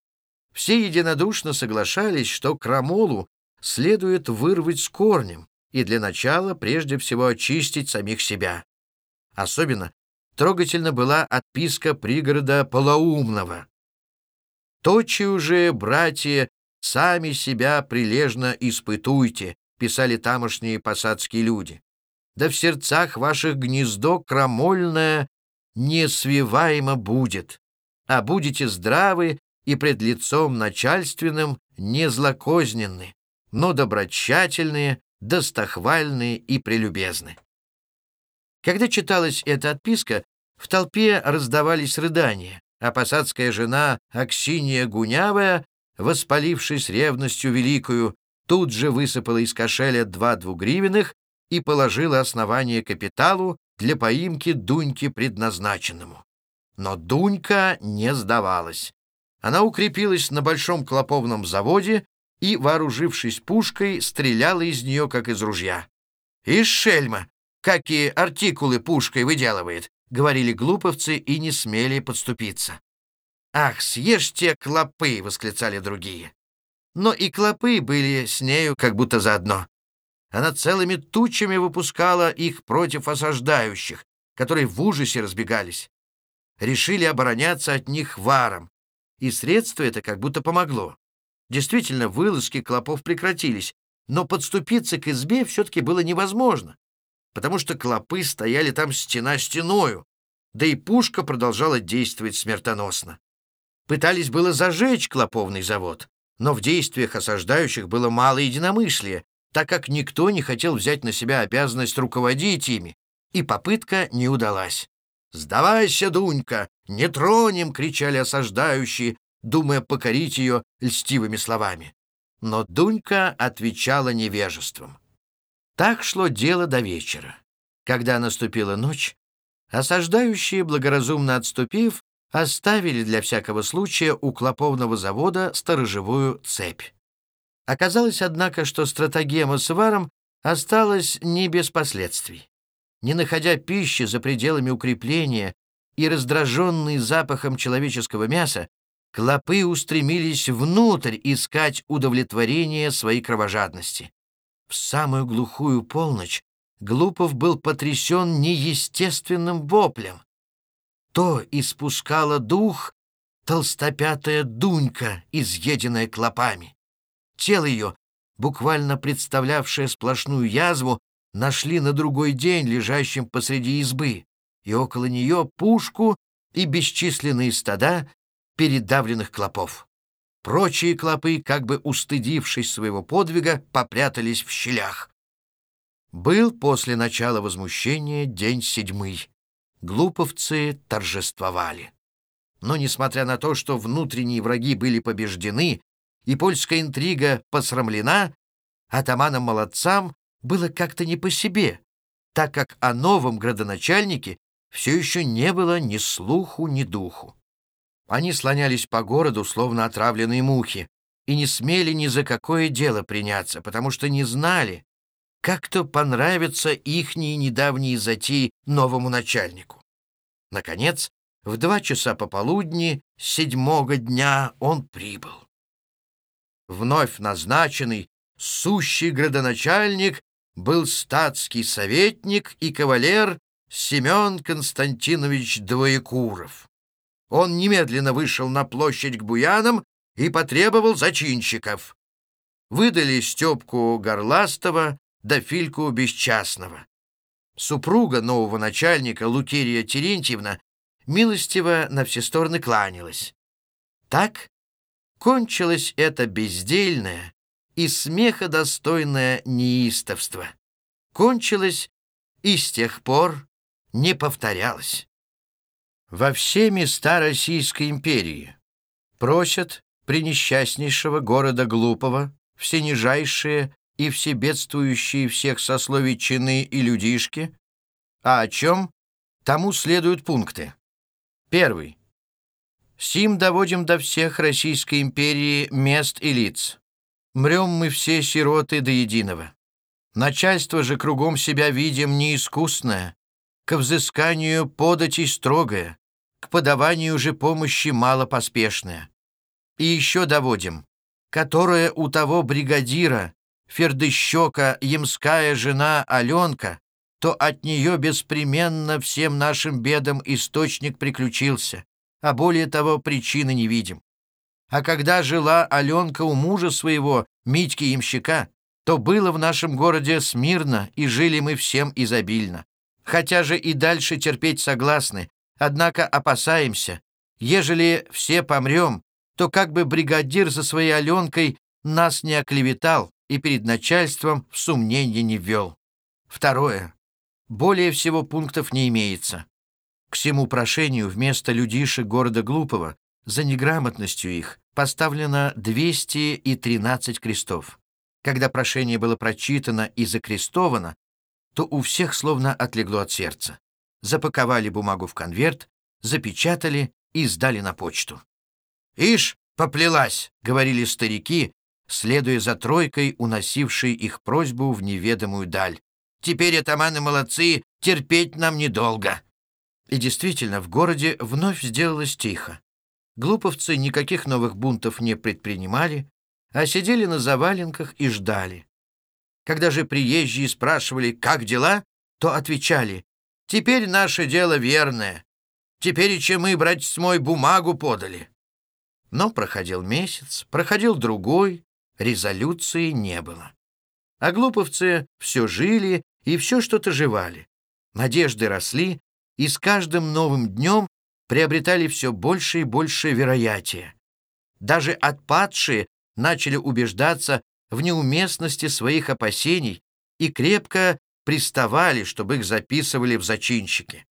Все единодушно соглашались, что крамолу следует вырвать с корнем и для начала прежде всего очистить самих себя. Особенно трогательно была отписка пригорода Полоумного. Точи уже, братья, сами себя прилежно испытуйте, писали тамошние посадские люди. Да в сердцах ваших гнездо крамольное несвиваемо будет, а будете здравы и пред лицом начальственным не злокозненны, но доброчательные, достохвальные и прелюбезны. Когда читалась эта отписка, в толпе раздавались рыдания а посадская жена Аксинья Гунявая, воспалившись ревностью великую, тут же высыпала из кошеля два двугривенных и положила основание капиталу для поимки Дуньки предназначенному. Но Дунька не сдавалась. Она укрепилась на большом клоповном заводе и, вооружившись пушкой, стреляла из нее, как из ружья. «Из шельма! Какие артикулы пушкой выделывает! — говорили глуповцы и не смели подступиться. «Ах, съешьте клопы!» — восклицали другие. Но и клопы были с нею как будто заодно. Она целыми тучами выпускала их против осаждающих, которые в ужасе разбегались. Решили обороняться от них варом, и средство это как будто помогло. Действительно, вылазки клопов прекратились, но подступиться к избе все-таки было невозможно, потому что клопы стояли там стена стеною, да и пушка продолжала действовать смертоносно. Пытались было зажечь клоповный завод, но в действиях осаждающих было мало единомыслия, так как никто не хотел взять на себя обязанность руководить ими, и попытка не удалась. «Сдавайся, Дунька! Не тронем!» — кричали осаждающие, думая покорить ее льстивыми словами. Но Дунька отвечала невежеством. Так шло дело до вечера. Когда наступила ночь, осаждающие, благоразумно отступив, оставили для всякого случая у клоповного завода сторожевую цепь. Оказалось, однако, что стратагема с варом осталась не без последствий. Не находя пищи за пределами укрепления и раздраженные запахом человеческого мяса, клопы устремились внутрь искать удовлетворение своей кровожадности. В самую глухую полночь Глупов был потрясен неестественным воплем. То испускала дух толстопятая Дунька, изъеденная клопами. Тело ее, буквально представлявшее сплошную язву, нашли на другой день лежащим посреди избы, и около нее пушку и бесчисленные стада передавленных клопов. Прочие клопы, как бы устыдившись своего подвига, попрятались в щелях. Был после начала возмущения день седьмый. Глуповцы торжествовали. Но, несмотря на то, что внутренние враги были побеждены и польская интрига посрамлена, атаманам-молодцам было как-то не по себе, так как о новом градоначальнике все еще не было ни слуху, ни духу. Они слонялись по городу, словно отравленные мухи, и не смели ни за какое дело приняться, потому что не знали, как-то понравятся ихние недавние затеи новому начальнику. Наконец, в два часа пополудни седьмого дня он прибыл. Вновь назначенный сущий градоначальник был статский советник и кавалер Семен Константинович Двоекуров. Он немедленно вышел на площадь к буянам и потребовал зачинщиков. Выдали Степку Горластова да Фильку Бесчастного. Супруга нового начальника Лукерия Терентьевна милостиво на все стороны кланялась. Так кончилось это бездельное, и смеха достойное неистовство. Кончилось и с тех пор не повторялось. Во все места Российской империи просят пренесчастнейшего города Глупого все нижайшие и все бедствующие всех сословий чины и людишки, а о чем? Тому следуют пункты. Первый. Сим доводим до всех Российской империи мест и лиц. Мрем мы все сироты до единого. Начальство же кругом себя видим неискусное, к взысканию податей строгое, к подаванию же помощи малопоспешное. И еще доводим, которая у того бригадира, Фердыщека, ямская жена Аленка, то от нее беспременно всем нашим бедам источник приключился, а более того причины не видим. А когда жила Аленка у мужа своего, Митьки Ямщика, то было в нашем городе смирно, и жили мы всем изобильно. Хотя же и дальше терпеть согласны, однако опасаемся, ежели все помрем, то как бы бригадир за своей Аленкой нас не оклеветал и перед начальством в сомнение не ввел. Второе. Более всего пунктов не имеется. К всему прошению вместо людишек города Глупого за неграмотностью их поставлено 213 крестов. Когда прошение было прочитано и закрестовано, то у всех словно отлегло от сердца. Запаковали бумагу в конверт, запечатали и сдали на почту. «Ишь, поплелась!» — говорили старики, следуя за тройкой, уносившей их просьбу в неведомую даль. «Теперь атаманы молодцы, терпеть нам недолго!» И действительно, в городе вновь сделалось тихо. Глуповцы никаких новых бунтов не предпринимали, а сидели на заваленках и ждали. Когда же приезжие спрашивали, как дела, то отвечали, «Теперь наше дело верное. Теперь и чем мы, братец мой, бумагу подали». Но проходил месяц, проходил другой, резолюции не было. А глуповцы все жили и все что-то жевали. Надежды росли, и с каждым новым днем приобретали все больше и больше вероятия. Даже отпадшие начали убеждаться в неуместности своих опасений и крепко приставали, чтобы их записывали в зачинщики.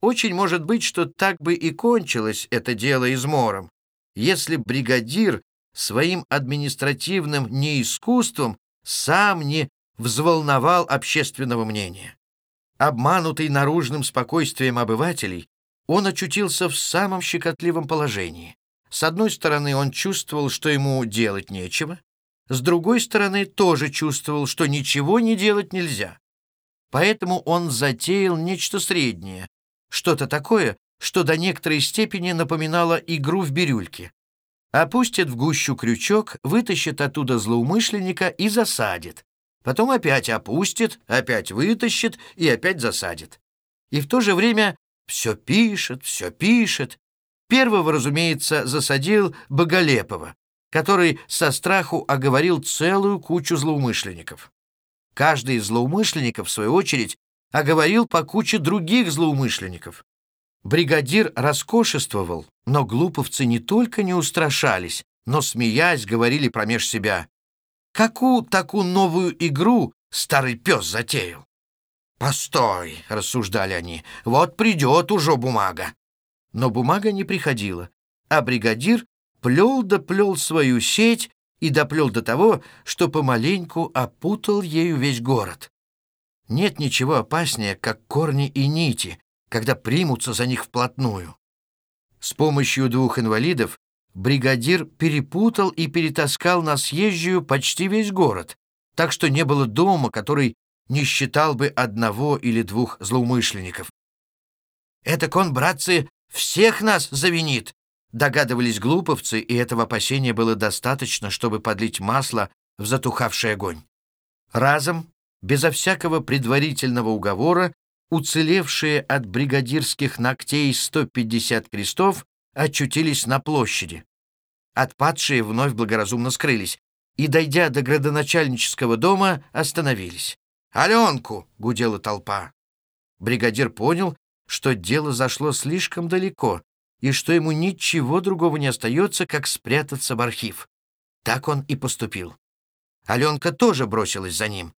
Очень может быть, что так бы и кончилось это дело измором, если бригадир своим административным неискусством сам не взволновал общественного мнения. Обманутый наружным спокойствием обывателей, он очутился в самом щекотливом положении. С одной стороны, он чувствовал, что ему делать нечего, с другой стороны, тоже чувствовал, что ничего не делать нельзя. Поэтому он затеял нечто среднее, что-то такое, что до некоторой степени напоминало игру в бирюльке. Опустит в гущу крючок, вытащит оттуда злоумышленника и засадит. Потом опять опустит, опять вытащит и опять засадит. И в то же время все пишет, все пишет. Первого, разумеется, засадил Боголепова, который со страху оговорил целую кучу злоумышленников. Каждый из злоумышленников, в свою очередь, оговорил по куче других злоумышленников. Бригадир роскошествовал, но глуповцы не только не устрашались, но, смеясь, говорили промеж себя. «Какую такую новую игру старый пес затеял?» «Постой», — рассуждали они, — «вот придет уже бумага». Но бумага не приходила, а бригадир плел да плел свою сеть и доплел до того, что помаленьку опутал ею весь город. Нет ничего опаснее, как корни и нити, когда примутся за них вплотную. С помощью двух инвалидов бригадир перепутал и перетаскал на съезжую почти весь город, так что не было дома, который не считал бы одного или двух злоумышленников. «Это он, братцы, всех нас завинит!» Догадывались глуповцы, и этого опасения было достаточно, чтобы подлить масло в затухавший огонь. Разом, безо всякого предварительного уговора, уцелевшие от бригадирских ногтей 150 крестов очутились на площади. Отпадшие вновь благоразумно скрылись и, дойдя до градоначальнического дома, остановились. «Аленку!» — гудела толпа. Бригадир понял, что дело зашло слишком далеко и что ему ничего другого не остается, как спрятаться в архив. Так он и поступил. Аленка тоже бросилась за ним.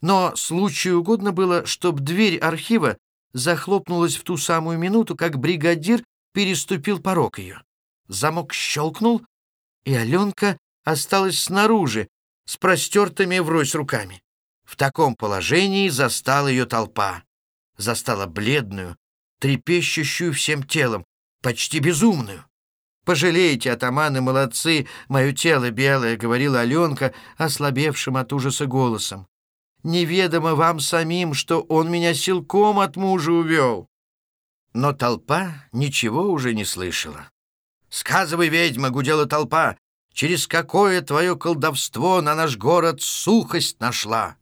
Но случаю угодно было, чтобы дверь архива захлопнулась в ту самую минуту, как бригадир переступил порог ее. Замок щелкнул, и Аленка осталась снаружи, с простертыми врозь руками. В таком положении застала ее толпа. Застала бледную, трепещущую всем телом, почти безумную. «Пожалейте, атаманы, молодцы, мое тело белое», — говорила Аленка, ослабевшим от ужаса голосом. Неведомо вам самим, что он меня силком от мужа увел». Но толпа ничего уже не слышала. «Сказывай, ведьма!» — гудела толпа. «Через какое твое колдовство на наш город сухость нашла?»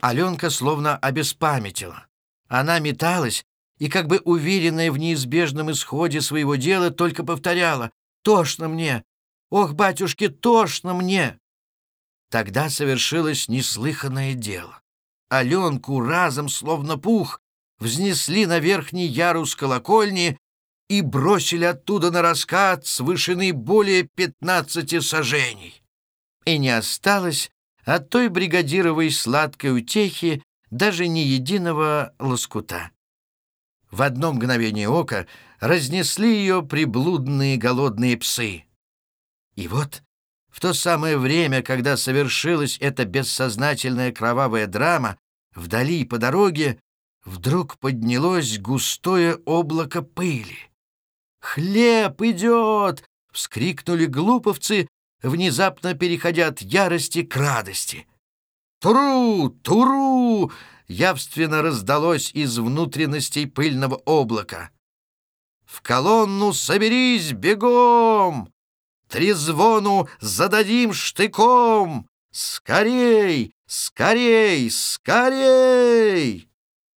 Аленка словно обеспамятила. Она металась и, как бы уверенная в неизбежном исходе своего дела, только повторяла «Тошно мне! Ох, батюшки, тошно мне!» Тогда совершилось неслыханное дело. Аленку разом, словно пух, взнесли на верхний ярус колокольни и бросили оттуда на раскат с вышины более пятнадцати сажений. И не осталось от той бригадировой сладкой утехи даже ни единого лоскута. В одно мгновение ока разнесли ее приблудные голодные псы. И вот в то самое время, когда совершилась эта бессознательная кровавая драма, вдали по дороге вдруг поднялось густое облако пыли. «Хлеб идет!» — вскрикнули глуповцы, внезапно переходя от ярости к радости. «Туру! Туру!» — явственно раздалось из внутренностей пыльного облака. «В колонну соберись бегом!» трезвону зададим штыком! Скорей, скорей, скорей!»